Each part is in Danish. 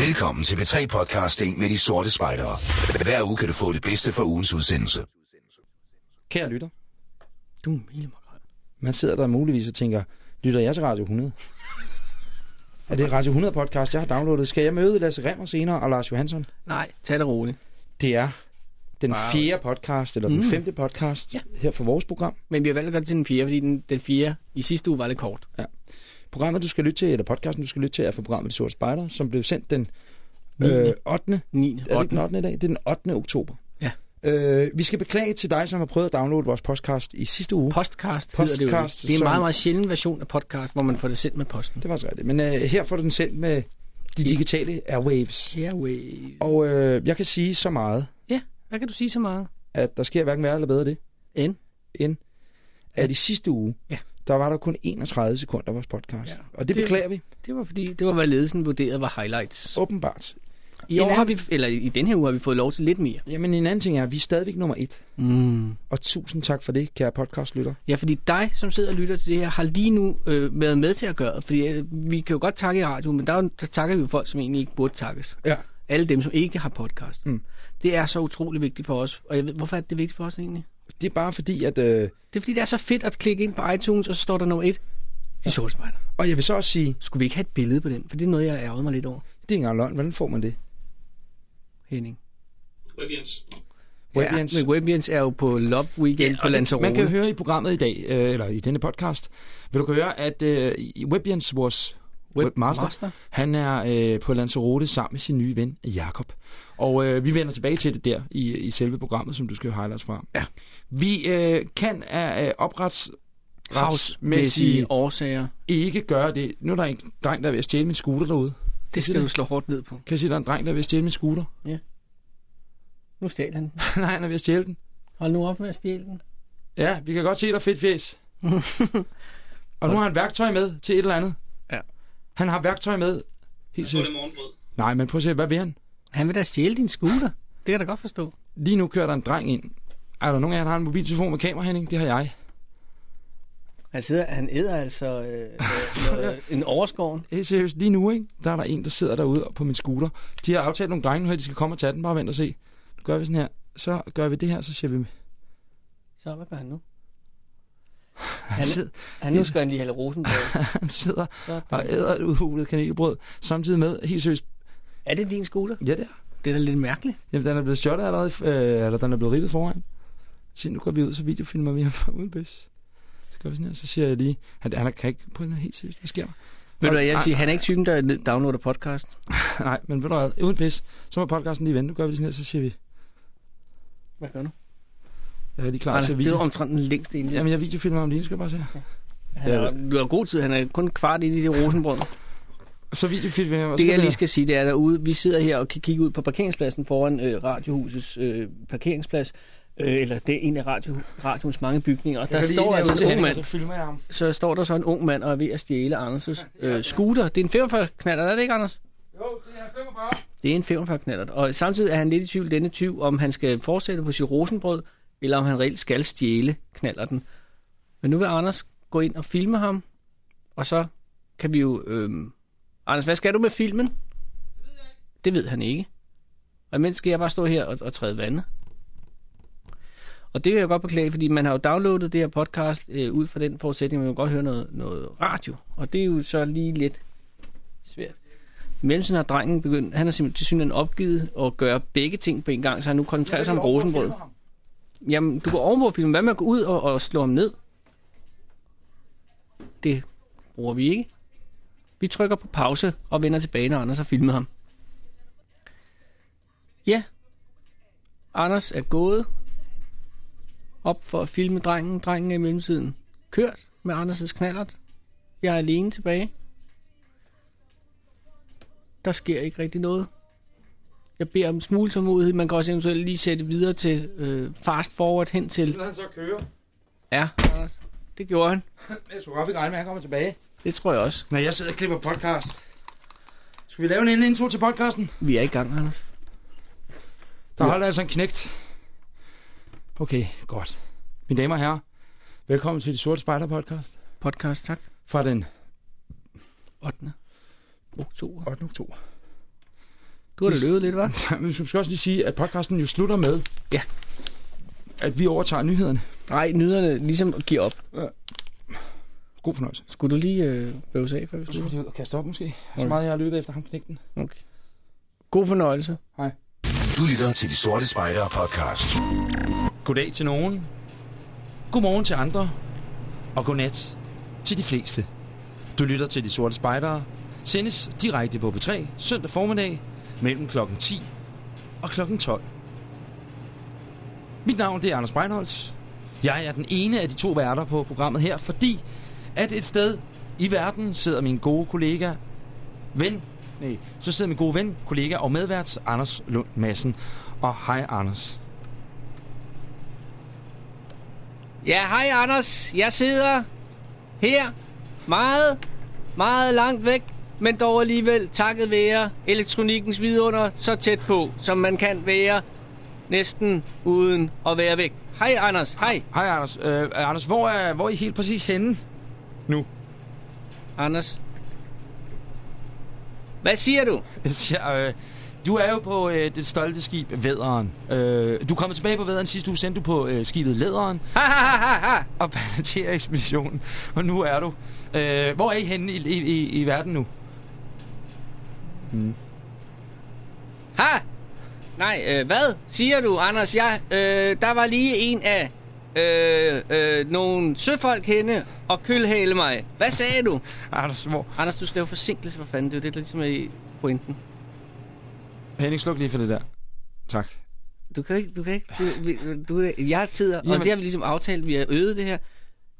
Velkommen til B3 Podcasting med de sorte spejdere. Hver uge kan du få det bedste fra ugens udsendelse. Kære lytter, Du er Mille man sidder der muligvis og tænker, lytter jeg til Radio 100? er det Radio 100 podcast, jeg har downloadet? Skal jeg møde Lasse Remmer senere og Lars Johansson? Nej, tag det roligt. Det er den fjerde podcast, eller den Mm. femte podcast Ja. her for vores program. Men vi har valgt at gøre det til den fjerde, fordi den, den fjerde i sidste uge var lidt kort. Programmet, du skal lytte til, eller podcasten, du skal lytte til, er fra programmet De Sorte Spejder, som blev sendt den Niende. øh, 8. 9. Er det den 8. i dag? Det er den 8. oktober. Ja. Øh, vi skal beklage til dig, som har prøvet at downloade vores podcast i sidste uge. Podcast, hedder det jo. Det er en som- meget, meget sjælden version af podcast, hvor man får det sendt med posten. Det var så rigtigt. Men øh, her får du den sendt med de digitale airwaves. Airway. Og øh, jeg kan sige så meget, Ja, hvad kan du sige så meget? at der sker hverken værre eller bedre det, End? end at i sidste uge, Ja. Der var der kun 31 sekunder af vores podcast. Ja. Og det, Det- beklager vi, Det var fordi, det var, hvad ledelsen vurderede var highlights. åbenbart. I En år har anden- vi, eller i den her uge har vi fået lov til lidt mere. Jamen en anden ting er, at vi er stadigvæk nummer et. Mm. Og tusind tak for det, kære podcastlytter. Ja, fordi dig, som sidder og lytter til det her, har lige nu øh, været med til at gøre det. Fordi øh, vi kan jo godt takke i radio, men der, er der takker vi jo folk, som egentlig ikke burde takkes. Ja. Alle dem, som ikke har podcast. Mm. Det er så utrolig vigtigt for os. Og jeg ved, hvorfor er det vigtigt for os egentlig? Det er bare fordi, at... Øh, Det er fordi, det er så fedt at klikke ind på iTunes, og så står der nummer et. De sorte spejder. og jeg vil så også sige, Skulle vi ikke have et billede på den? For det er noget, jeg ærger mig lidt over. det er ikke engang løgn. Hvordan får man det? Henning. Webians. Webians. Ja, men Webians er jo på Love Weekend ja, på Lanzarote. Man kan høre i programmet i dag, øh, eller i denne podcast, vil du kunne høre, at øh, Webians, vores webmaster, Master. Han er øh, på Lanzarote sammen med sin nye ven, Jakob. Og øh, vi vender tilbage til det der i, i selve programmet, som du skal highlights fra. Ja. Vi øh, kan af øh, oprets Havsmæssige årsager. ikke gøre det. Nu er der en dreng, der er ved at stjæle min scooter derude. Det skal du slå hårdt ned på. Kan jeg sige, der er en dreng, der er ved at stjæle min scooter? Nu stjal han. Nej, han er ved at stjæle den. Hold nu op med at stjæle den. Ja, vi kan godt se, er fedt fjes. Og nu har han værktøj med til et eller andet. Han har værktøj med. Helt sikkert. det er morgenbrød. Nej, men prøv at se, hvad vil han? Han vil da stjæle din scooter. Det kan jeg da godt forstå. Lige nu kører der en dreng ind. Er der nogen af jer, der har en mobiltelefon med kamera, Henning? Det har jeg. Han sidder, han æder altså øh, øh, noget, en overskoven. Helt seriøst, lige nu, ikke? der er der en, der sidder derude på min scooter. De har aftalt nogle drenge nu her, de skal komme og tage den. Bare vent og se. Nu gør vi sådan her. Så gør vi det her, så siger vi... Så hvad gør han nu? Han, sidder, han nu skal han lige have rosenbrød. han sidder og æder et udhulet kanelbrød, samtidig med, helt seriøst, er det din scooter? ja det er. Det er da lidt mærkeligt. Jamen, den er blevet stjålet allerede, øh, eller den er blevet ribbet foran. Så nu går vi ud, så videofilmer vi ham uden bæs. Så gør vi sådan her, så siger jeg lige, han, han kan ikke på en helt seriøst, hvad sker der? Ved du hvad, jeg vil sige, han er ikke typen, der downloader podcast. Nej, men ved du hvad, uden pis, så må podcasten lige vente. Nu gør vi det sådan her, så siger vi, Hvad gør du? Jeg er lige klar Anders, til at det er video. omtrent den længste egentlig. Jamen, jeg videofilmer ham lige, skal jeg bare se. Han er, du har god tid, han er kun kvart i det rosenbrød. Så videofilmer jeg. Det jeg lige skal sige, det er derude, vi sidder her og kan kigge ud på parkeringspladsen foran øh, radiohusets øh, parkeringsplads. Øh, eller det er en af radio, radioens mange bygninger. Og der står altså en ung mand. Så jeg ham. Så står der så en ung mand og er ved at stjæle Anders' øh, scooter. Det er en 45 knaller, er det ikke, Anders? Jo, det er 45. Det er en 45 knaller. Og samtidig er han lidt i tvivl, denne tyv, om han skal fortsætte på sit rosenbrød, eller om han reelt skal stjæle knaller den. Men nu vil Anders gå ind og filme ham, og så kan vi jo... Øhm... Anders, hvad skal du med filmen? Det ved han ikke. Og imens skal jeg bare stå her og, og træde vandet. Og det vil jeg godt beklage, fordi man har jo downloadet det her podcast øh, ud fra den forudsætning, at man vil godt høre noget, noget radio. Og det er jo så lige lidt svært. I mellemtiden har drengen begyndt, han har simpelthen til opgivet at gøre begge ting på en gang, så han nu koncentrerer sig om rosenbrød. Jamen, du går ovenpå filmen. Hvad med at gå ud og, og slå ham ned? Det bruger vi ikke. Vi trykker på pause og vender tilbage, når Anders har filmet ham. Ja, Anders er gået op for at filme drengen. Drengen er i mellemtiden kørt med Anders' knallert. Jeg er alene tilbage. Der sker ikke rigtig noget. Jeg beder om en smule tålmodighed. Man kan også eventuelt lige sætte videre til øh, fast forward hen til... Vil han så køre? Ja, Anders. Det gjorde han. Jeg tror godt, vi kan regne med, at han kommer tilbage. Det tror jeg også. Når jeg sidder og klipper podcast. Skal vi lave en anden intro til podcasten? Vi er i gang, Anders. Der holder altså en knægt. Okay, godt. Mine damer og herrer, velkommen til de Sorte Spejder podcast Podcast, tak. fra den 8. oktober. 8. oktober. Du har da løbet lidt, hva'? Men vi skal også lige sige, at podcasten jo slutter med, Ja. at vi overtager nyhederne. Nej, nyderne ligesom giver op. God fornøjelse. Skulle du lige øh, bøvse af, før vi Så slutter? skal ud og kaste op måske. Så Okay. meget jeg har løbet efter ham knægten. Okay. God fornøjelse. Du lytter til De Sorte Spejdere podcast. Goddag til nogen. Godmorgen til andre. Og godnat til de fleste. Du lytter til De Sorte Spejdere. Sendes direkte på B3 søndag formiddag mellem klokken 10 og klokken 12. Mit navn det er Anders Breinholtz. Jeg er den ene af de to værter på programmet her, fordi at et sted i verden sidder min gode kollega, ven, nej, så sidder min gode ven, kollega og medvært Anders Lund Madsen. Og hej Anders. Ja, hej Anders. Jeg sidder her meget, meget langt væk, men dog alligevel takket være elektronikkens vidunder så tæt på, som man kan være næsten uden at være væk. Hej Anders, hej. Hej Anders. Øh, Anders, hvor er, hvor er I helt præcis henne nu? Anders. Hvad siger du? Jeg siger, øh, du er jo på øh, det stolte skib Væderen. Øh, du er kommet tilbage på Væderen sidste uge, sendte du på øh, skibet Læderen Ha, ha, ha, ha, ha. og ekspeditionen. Og nu er du. Øh, hvor er I henne i, i, i, i verden nu? Ha! Nej, øh, hvad siger du, Anders? Ja, øh, der var lige en af øh, øh, nogle søfolk henne og kølhale mig. Hvad sagde du? Anders, hvor? Anders, du skal jo forsinkelse, for fanden. Det er jo det, der ligesom er i pointen. Henning, sluk lige for det der. Tak. Du kan ikke, du kan ikke, du, du, jeg sidder, Jamen. Og det har vi ligesom aftalt, vi har øvet det her.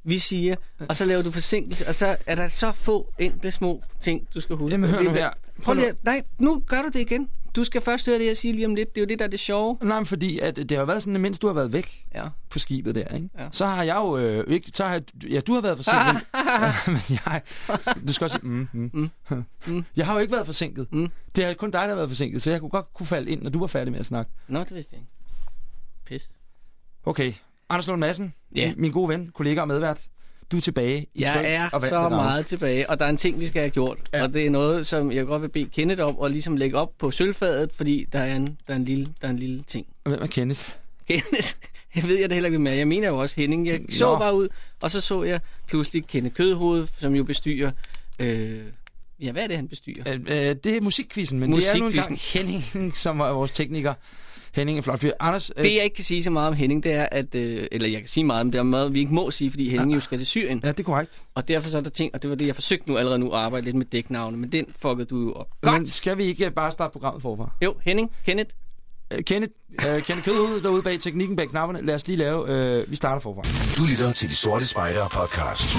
Vi siger, og så laver du forsinkelse, og så er der så få enkle små ting, du skal huske. Jamen, hør Det nu her. Prøv lige, nej, nu gør du det igen. Du skal først høre det, jeg siger lige om lidt. Det er jo det, der er det sjove. Nej, men fordi at det har været sådan, at mens du har været væk Ja. på skibet der, ikke? Ja. så har jeg jo øh, ikke... Så har jeg, ja, du har været forsinket. men jeg... Du skal også sige... Mm, mm. Mm. Jeg har jo ikke været forsinket. Mm. Det er kun dig, der har været forsinket, så jeg kunne godt kunne falde ind, når du var færdig med at snakke. Nå, det vidste jeg ikke. Pis. Okay. Anders Lund Madsen, Ja. min- min gode ven, kollega og medvært. Du er tilbage i Jeg er og så meget tilbage, og der er en ting, vi skal have gjort. Ja. Og det er noget, som jeg godt vil bede Kenneth om at ligesom lægge op på sølvfadet, fordi der er en, der er en, lille, der er en lille ting. Hvem er Kenneth? Kenneth, jeg ved jeg det heller ikke mere. Jeg mener jo også Henning. Jeg så Nå. bare ud, og så så jeg pludselig Kenneth Kødhoved, som jo bestyrer... Øh, ja, hvad er det, han bestyrer? Øh, øh, det er musikquizzen, men det er nu engang. Henning, som er vores tekniker. Henning er flot fyr. Anders, øh, Det, jeg ikke kan sige så meget om Henning, det er, at... Øh, eller jeg kan sige meget, men det er meget, vi ikke må sige, fordi Henning jo skal til Syrien. ja, det er korrekt. Og derfor så er der ting, og det var det, jeg forsøgte nu allerede nu at arbejde lidt med dæknavne, men den fuckede du jo op. Men skal vi ikke bare starte programmet forfra? Jo, Henning, Kenneth, Øh, Kenneth, øh, Kenneth Kødhoved derude bag teknikken bag knapperne. Lad os lige lave... Øh, vi starter forfra. Du lytter til De Sorte Spejdere podcast.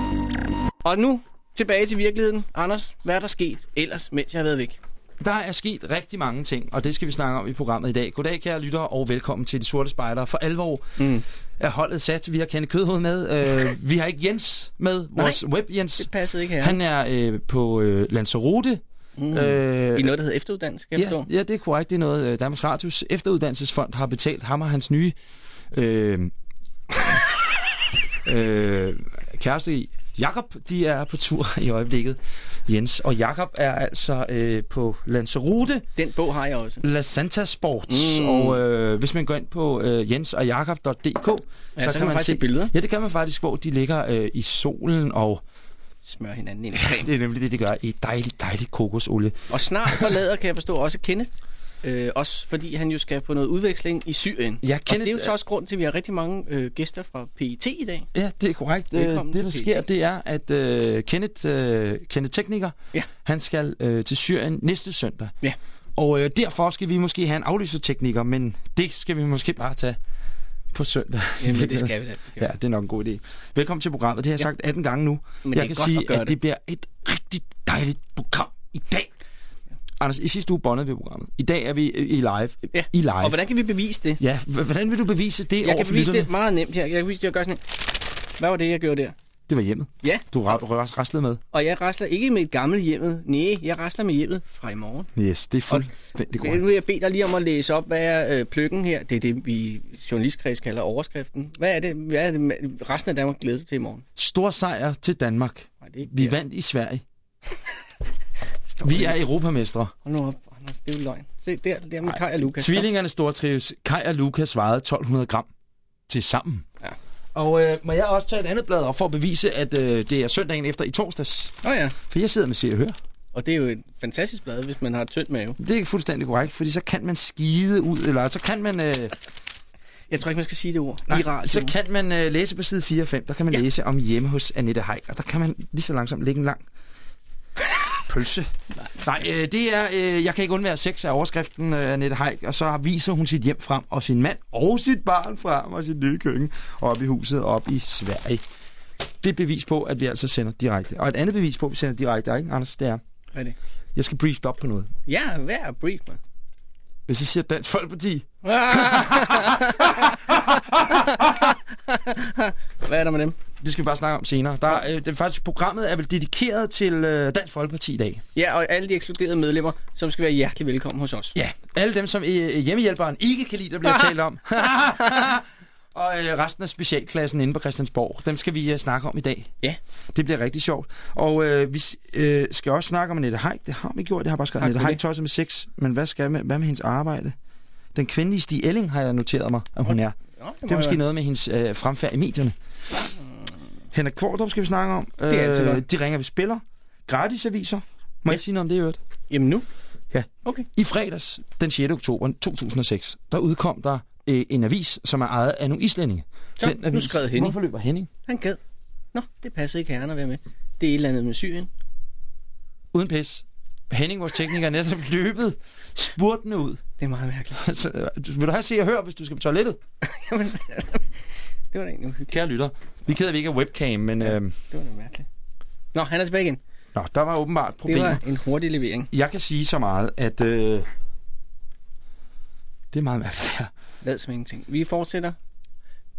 Og nu tilbage til virkeligheden. Anders, hvad er der sket ellers, mens jeg har været væk? Der er sket rigtig mange ting, og det skal vi snakke om i programmet i dag. Goddag, kære lyttere, og velkommen til De Sorte Spejdere. For alvor Mm. er holdet sat. Vi har Kenneth Kødhoved med. Øh, vi har ikke Jens med, vores web Jens. Det passede ikke her. Han er øh, på øh, Lanzarote. mm. Øh, I noget, der hedder efteruddannelse, kan ja, forstå. ja, det er korrekt. Det er noget, øh, Danmarks Radios efteruddannelsesfond har betalt ham og hans nye øh, øh, kæreste i. Jakob, de er på tur i øjeblikket. Jens og Jakob er altså øh, på Lanzarote, Den bog har jeg også. La Santa Sports. Mm. Og øh, hvis man går ind på øh, jensogjakob.dk, Ja, så, så kan man faktisk se billeder. Ja, det kan man faktisk, hvor de ligger øh, i solen, og Smør hinanden ind i det er nemlig det, de gør i dejlig, dejlig kokosolie. Og snart forlader, kan jeg forstå, også Kenneth. Øh, også fordi han jo skal på noget udveksling i Syrien. Ja, og Kenneth, det er jo så også grund til, at vi har rigtig mange øh, gæster fra PIT i dag. Ja, det er korrekt. Øh, Velkommen det, der til sker, det er, at øh, Kenneth, øh, Kenneth Tekniker, Ja. han skal øh, til Syrien næste søndag. Ja. Og øh, derfor skal vi måske have en aflysertekniker, men det skal vi måske bare tage på søndag. Jamen, det skal vi da. Ja, det er nok en god idé. Velkommen til programmet. Det har jeg Ja. sagt 18 gange nu. Men jeg kan godt sige, at det. det bliver et rigtig dejligt program i dag. Anders, i sidste uge bondede vi programmet. I dag er vi øh, i live. Ja. I live. Og hvordan kan vi bevise det? Ja, hvordan vil du bevise det Jeg kan bevise lytterne? det meget nemt her. Jeg kan bevise det, jeg gør sådan her. Hvad var det, jeg gjorde der? Det var hjemmet. Ja, Du ra- ra- raslede med. og jeg rasler ikke med et gammelt hjemmet. Nej, jeg rasler med hjemmet fra i morgen. Yes, det er fuldstændig korrekt. Nu vil jeg bede dig lige om at læse op, hvad er øh, pløkken her? Det er det, vi journalistkreds kalder overskriften. Hvad er det, hvad er det resten af Danmark glæder sig til i morgen? Stor sejr til Danmark. Nej, det er ikke Vi der. vandt i Sverige. Vi er europamestre. Hold nu op, Anders. Det er jo løgn. Se, der, der med Kai og Lukas. Tvillingerne stortrives. Kai og Lukas vejede 1200 gram til sammen. Ja. Og øh, må jeg også tage et andet blad op for at bevise, at øh, det er søndagen efter i torsdags? Åh oh, ja. For jeg sidder med Se og Hør. Og det er jo et fantastisk blad, hvis man har et tyndt mave. Det er fuldstændig korrekt, fordi så kan man skide ud, eller så kan man, øh, Jeg tror ikke, man skal sige det ord. nej, I radio. så kan man øh, læse på side 4 og 5, der kan man ja. læse om hjemme hos Annette Heik, og der kan man lige så langsomt lægge en lang pølse. Nej, øh, det er, øh, jeg kan ikke undvære sex af overskriften, øh, Annette Heik, og så viser hun sit hjem frem, og sin mand og sit barn frem, og sit nye køkken op i huset op i Sverige. Det er bevis på, at vi altså sender direkte. Og et andet bevis på, at vi sender direkte, er, ikke, Anders, det er, Hvad er det? jeg skal brief op på noget. Ja, hvad er brief, man? Hvis jeg siger Dansk Folkeparti, hvad er der med dem? Det skal vi bare snakke om senere. Der, er, øh, det er faktisk, programmet er vel dedikeret til øh, Dansk Folkeparti i dag. Ja, og alle de ekskluderede medlemmer, som skal være hjertelig velkommen hos os. Ja, alle dem, som øh, hjemmehjælperen ikke kan lide, der bliver talt om. og øh, resten af specialklassen inde på Christiansborg, dem skal vi øh, snakke om i dag. Ja. Det bliver rigtig sjovt. Og øh, vi øh, skal også snakke om Annette Heik. Det har vi gjort. Det har bare skrevet Annette det. tosset med sex. Men hvad skal med, hvad med hendes arbejde? Den kvindelige Stig Elling har jeg noteret mig, at hun er. Nå, Det er måske noget med hendes øh, fremfærd i medierne. Henrik Kvartrup skal vi snakke om. er altid godt. de ringer, vi spiller. Gratis aviser. Må jeg sige noget om det i øvrigt? Jamen nu? Ja. Okay. I fredags, den 6. oktober 2006, der udkom der øh, en avis, som er ejet af nogle islændinge. Så, Den nu avis- skrev Henning. Hvorfor løber Henning? Han gad. Nå, det passede ikke herren at være med. Det er et eller andet med Syrien. Uden pis. Henning, vores tekniker, er netop løbet spurtende ud. Det er meget mærkeligt. Så, øh, vil du have se og høre, hvis du skal på toilettet? Jamen, det var da egentlig uhyggeligt. Kære lytter, vi er ked af, at vi ikke har webcam, men øh, Det var da mærkeligt. Nå, han er tilbage igen. nå, der var åbenbart Det problemer. var en hurtig levering. Jeg kan sige så meget, at øh, det er meget mærkeligt her. Lad som ingenting. Vi fortsætter.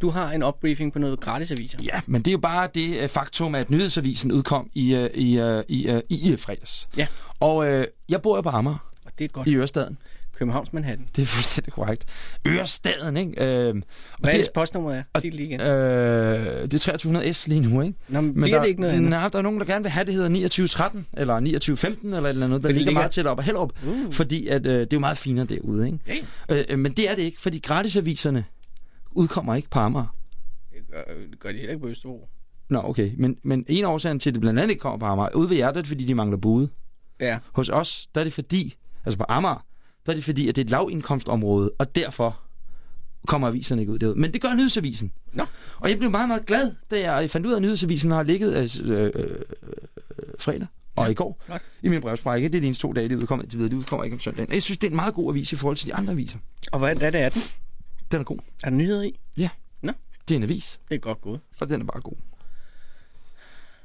Du har en opbriefing på noget gratisaviser. Ja, men det er jo bare det øh, faktum, at nyhedsavisen udkom i, øh, i, øh, i, øh, i, i fredags. Ja. Og øh, jeg bor jo på Amager, Og det er godt. i Ørestaden. Københavns Manhattan. Det er fuldstændig korrekt. Ørestaden, ikke? Øh, og Hvad er det, det postnummeret er? Sig det lige igen. øh, det er 2300 S lige nu, ikke? Nå, men Men bliver der, det ikke noget andet? Nej, der er nogen, der gerne vil have, det hedder 2913, eller 2915, eller et eller andet. Der ligger ligger- meget tæt op af Hellerup, Uh. fordi at, øh, det er jo meget finere derude, ikke? Ja. Øh, øh, men det er det ikke, fordi gratisaviserne udkommer ikke på Amager. Det gør, de heller ikke på Østerbro. Nå, okay. Men, men en af årsagen til, at det blandt andet ikke kommer på Amager, ude ved jer, er det, fordi de mangler bude. Ja. Hos os, der er det fordi, altså på Amager, der er det fordi, at det er et lavindkomstområde, og derfor kommer aviserne ikke ud derude. Men det gør nyhedsavisen. Nå. Og jeg blev meget, meget glad, da jeg fandt ud af, at nyhedsavisen har ligget øh, øh, øh, fredag og Ja, ja, i går flot. i min brevsprække. Det er de eneste to dage, det udkommer indtil videre. Det udkommer ikke om søndagen. Og Jeg synes, det er en meget god avis i forhold til de andre aviser. Og hvad, hvad er den? Den er god. Er der nyheder i? Det er en avis, Det er godt gået. og den er bare god.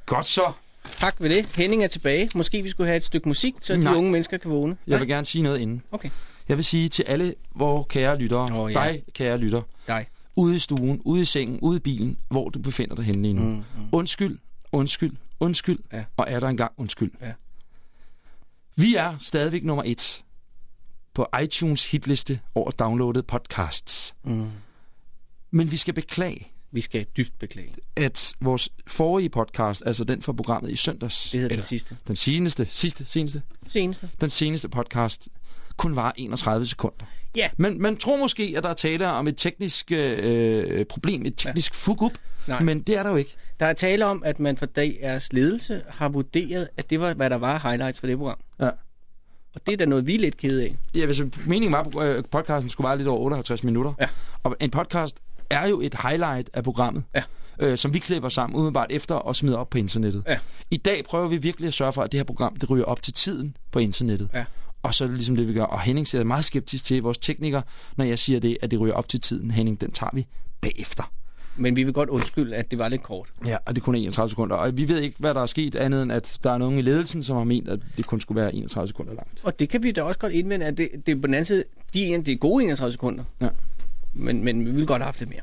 Godt så. Tak ved det. Henning er tilbage. Måske vi skulle have et stykke musik, så de Nej. unge mennesker kan vågne. Jeg vil gerne sige noget inden. Okay. Jeg vil sige til alle vores kære lyttere, Åh, ja. dig kære lytter, Dig. ude i stuen, ude i sengen, ude i bilen, hvor du befinder dig henne lige nu. Mm, mm. Undskyld, undskyld, undskyld, Ja. og er der engang undskyld. Ja. Vi er stadigvæk nummer et på iTunes hitliste over downloadede podcasts. Mm. Men vi skal beklage, Vi skal dybt beklage. at vores forrige podcast, altså den fra programmet i søndags, Det hedder det sidste. den seneste, sidste, seneste, Seneste. den seneste podcast, kun var 31 sekunder. Ja. Men man tror måske, at der er tale om et teknisk øh, problem, et teknisk ja. fuck-up, men det er der jo ikke. Der er tale om, at man fra DR's ledelse har vurderet, at det var, hvad der var highlights for det program. Ja. Og det er da noget, vi er lidt kede af. Ja, hvis meningen var, at øh, podcasten skulle være lidt over 58 minutter. Ja. Og en podcast er jo et highlight af programmet, Ja. øh, som vi klipper sammen umiddelbart efter og smider op på internettet. Ja. I dag prøver vi virkelig at sørge for, at det her program det ryger op til tiden på internettet. Ja. Og så er det ligesom det, vi gør. Og Henning ser meget skeptisk til vores tekniker, når jeg siger det, at det ryger op til tiden. Henning, den tager vi bagefter. Men vi vil godt undskylde, at det var lidt kort. Ja, og det kun er 31 sekunder. Og vi ved ikke, hvad der er sket andet end, at der er nogen i ledelsen, som har ment, at det kun skulle være 31 sekunder langt. Og det kan vi da også godt indvende, at det, det er på den anden side, de er gode 31 sekunder. Ja. Men, men vi vil godt have haft det mere.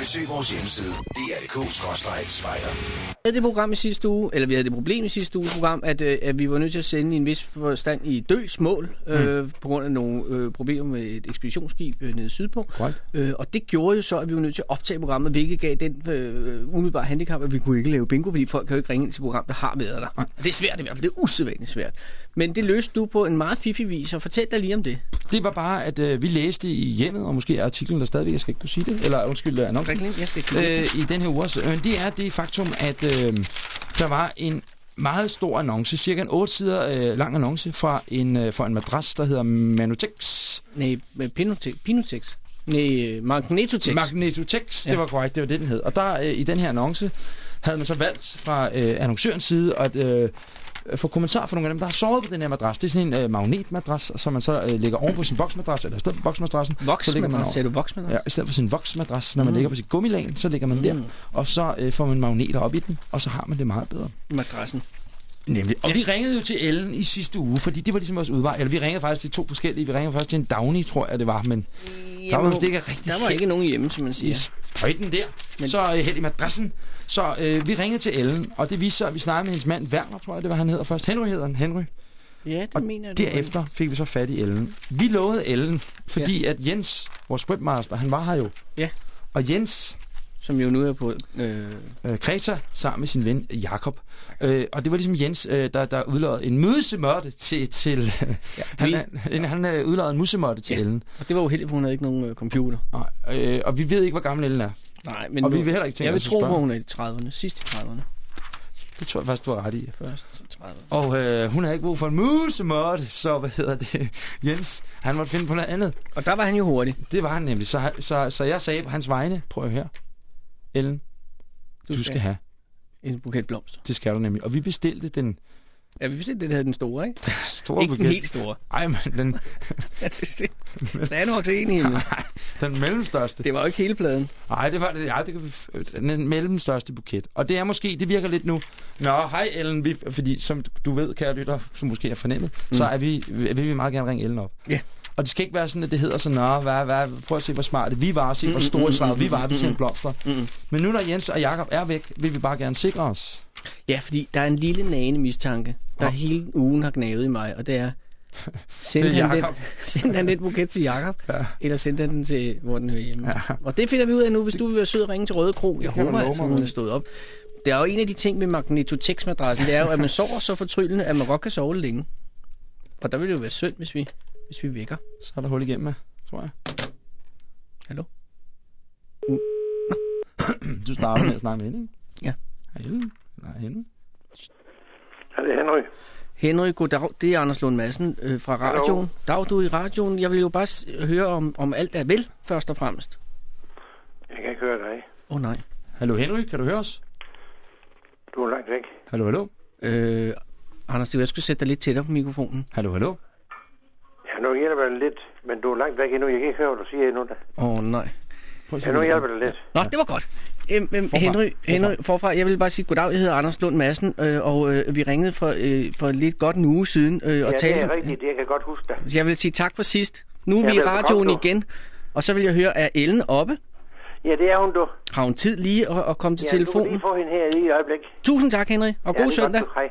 Besøg vores hjemmeside, dr.dk-spejder. Vi havde det program i sidste uge, eller vi havde det problem i sidste uge program, at, øh, at vi var nødt til at sende i en vis forstand i døls mål, øh, på grund af nogle øh, problemer med et ekspeditionsskib øh, nede sydpå. Korrekt. Øh, og det gjorde jo så, at vi var nødt til at optage programmet, hvilket gav den øh, umiddelbare handicap, at vi kunne ikke lave bingo, fordi folk kan jo ikke ringe ind til et program, der har været der. Og det er svært i hvert fald, det er usædvanligt svært. Men det løste du på en meget fiffig vis, og fortæl dig lige om det. Det var bare, at øh, vi læste i hjemmet, og måske er artiklen der stadigvæk, jeg skal ikke kunne sige det, eller undskyld, annoncen. Reklam, jeg skal ikke øh, i den her uge også. Men det er det faktum, at øh, der var en meget stor annonce, cirka en 8 sider øh, lang annonce fra en, øh, fra en madras, der hedder Manotex. Nej, med Pinotex. Pinotex. Nej, Magnetotex. Magnetotex, Ja. det var korrekt, det var det, den hed. Og der øh, i den her annonce havde man så valgt fra øh, annoncørens side at øh, få kommentar fra nogle af dem, der har sovet på den her madras. Det er sådan en øh, magnetmadras, som man så øh, lægger oven på sin boksmadras, eller i stedet for boksmadrassen. så lægger man Voksmadras. Sagde du voksmadras? Ja, i stedet for sin voksmadras, når man Mm. ligger på sit gummilag, så ligger man der, Mm. og så øh, får man magneter op i den, og så har man det meget bedre. Madrassen. Nemlig. Og Ja. vi ringede jo til Ellen i sidste uge, fordi det var ligesom vores udvej. Eller vi ringede faktisk til to forskellige. Vi ringede først til en Dagny, tror jeg det var, men der var vist ikke rigtig der var ikke nogen hjemme, som man siger. sprøjten der. Men... Så øh, held i madrassen. Så øh, vi ringede til Ellen, og det viste sig, at vi snakkede med hendes mand Werner, tror jeg det var, han hedder først. Henry hedder han, Henry. Ja, det Og mener jeg. Derefter fik vi så fat i Ellen. Vi lovede Ellen, fordi ja. at Jens, vores webmaster, han var her jo. Ja. Og Jens, Som jo nu er på... Øh, øh, Kreta sammen med sin ven Jakob. Øh, og det var ligesom Jens, øh, der, der udløjede en musemørte til... til ja, han, han, han udløjede en musemørte til Ja. Ellen. og det var uheldigt, for hun havde ikke nogen øh, computer. Og, øh, og vi ved ikke, hvor gammel Ellen er. Nej, men Og vi vil heller ikke tænke jeg vil tro, at hun er i 30'erne. Sidst i 30'erne. Det tror jeg faktisk, du har ret i. Først 30'erne. Og øh, hun havde ikke brug for en musemørte, så hvad hedder det? Jens, han måtte finde på noget andet. Og der var han jo hurtig. Det var han nemlig. Så, så, så jeg sagde på hans vegne, prøv her. Ellen, du, du skal have. en buket blomster. Det skal du nemlig. Og vi bestilte den Ja, vi det der hed den store, ikke? store ikke den buket. helt store. Ej, men den, Så er nok så enig den mellemstørste. Det var jo ikke hele pladen. Nej, det var det. Ja, det kan vi, den mellemstørste buket. Og det er måske, det virker lidt nu. Nå, hej Ellen, vi, fordi som du ved, kære lytter, som måske har fornemmet, mm. så er vi, vil vi meget gerne ringe Ellen op. Ja. Og det skal ikke være sådan, at det hedder sådan, nå, hvad, hvad, prøv at se, hvor smarte vi var, se, hvor Mm, store mm, slaget mm, vi var, vi mm, sendte mm. blomster. Mm. Men nu når Jens og Jakob er væk, vil vi bare gerne sikre os. Ja, fordi der er en lille nane mistanke, der Nå. hele ugen har gnavet i mig, og det er... Sendte Det er han, den, sendte han den buket til Jakob, Ja. eller sendte han den til, hvor den hører hjemme? Ja. Og det finder vi ud af nu, hvis du vil være sød og ringe til Røde Kro. Jeg du håber, at hun er stået op. Det er jo en af de ting ved magnetotex-madrassen, det er jo, at man sover så fortryllende, at man godt kan sove længe. Og der vil det jo være synd, hvis vi, hvis vi vækker. Så er der hul igennem, tror jeg. Hallo? Du starter med at snakke med hende, ikke? Ja. Hej Ellen. Nej, hende. Ja, det er Henry. Henry, goddag. Det er Anders Lund Madsen øh, fra radioen. Dag, du er i radioen. Jeg vil jo bare s- høre, om, om alt er vel, først og fremmest. Jeg kan ikke høre dig. Åh oh, nej. Hallo Henry, kan du høre os? Du er langt væk. Hallo, hallo. Øh, Anders, det var, jeg skulle sætte dig lidt tættere på mikrofonen. Hallo, hallo. Ja, nu hjælper det lidt, men du er langt væk endnu. Jeg kan ikke høre, hvad du siger endnu. Åh oh, nej. Ja, nu hjælper det lidt. Nå, det var godt. Øhm, øhm, Forfra. Henry, Forfra. Henry, forfra, jeg vil bare sige goddag. Jeg hedder Anders Lund Madsen, øh, og øh, vi ringede for, øh, for lidt godt en uge siden. Øh, og Ja, det talte, er rigtigt. Det jeg kan godt huske dig. Jeg vil sige tak for sidst. Nu er Ja, vi i radioen du. igen. Og så vil jeg høre, er Ellen oppe? Ja, det er hun, du. Har hun tid lige at, at komme til Ja, du kan telefonen? lige få hende her lige i et øjeblik. Tusind tak, Henry, og ja, god det søndag. Godt, du. Hej.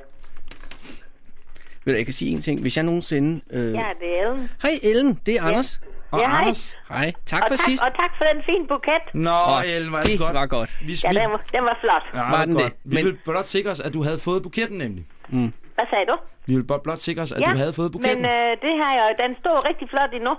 Du, jeg kan sige en ting. Hvis jeg nogensinde... Øh... Ja, det er Ellen. Hej Ellen, det er Anders. Og Ja, hej. Anders. Hej, tak Og for tak, sidst. og tak for den fine buket. Nå, Ellen, var det, det godt. var godt. Vi, Ja, den var, den var flot. ja, Var den godt. det? Vi Men- vil blot sikre os, at du havde fået buketten nemlig. Hvad sagde du? Vi vil blot, blot sikre os, at du havde fået buketten. men øh, det her, jo, den stod rigtig flot endnu.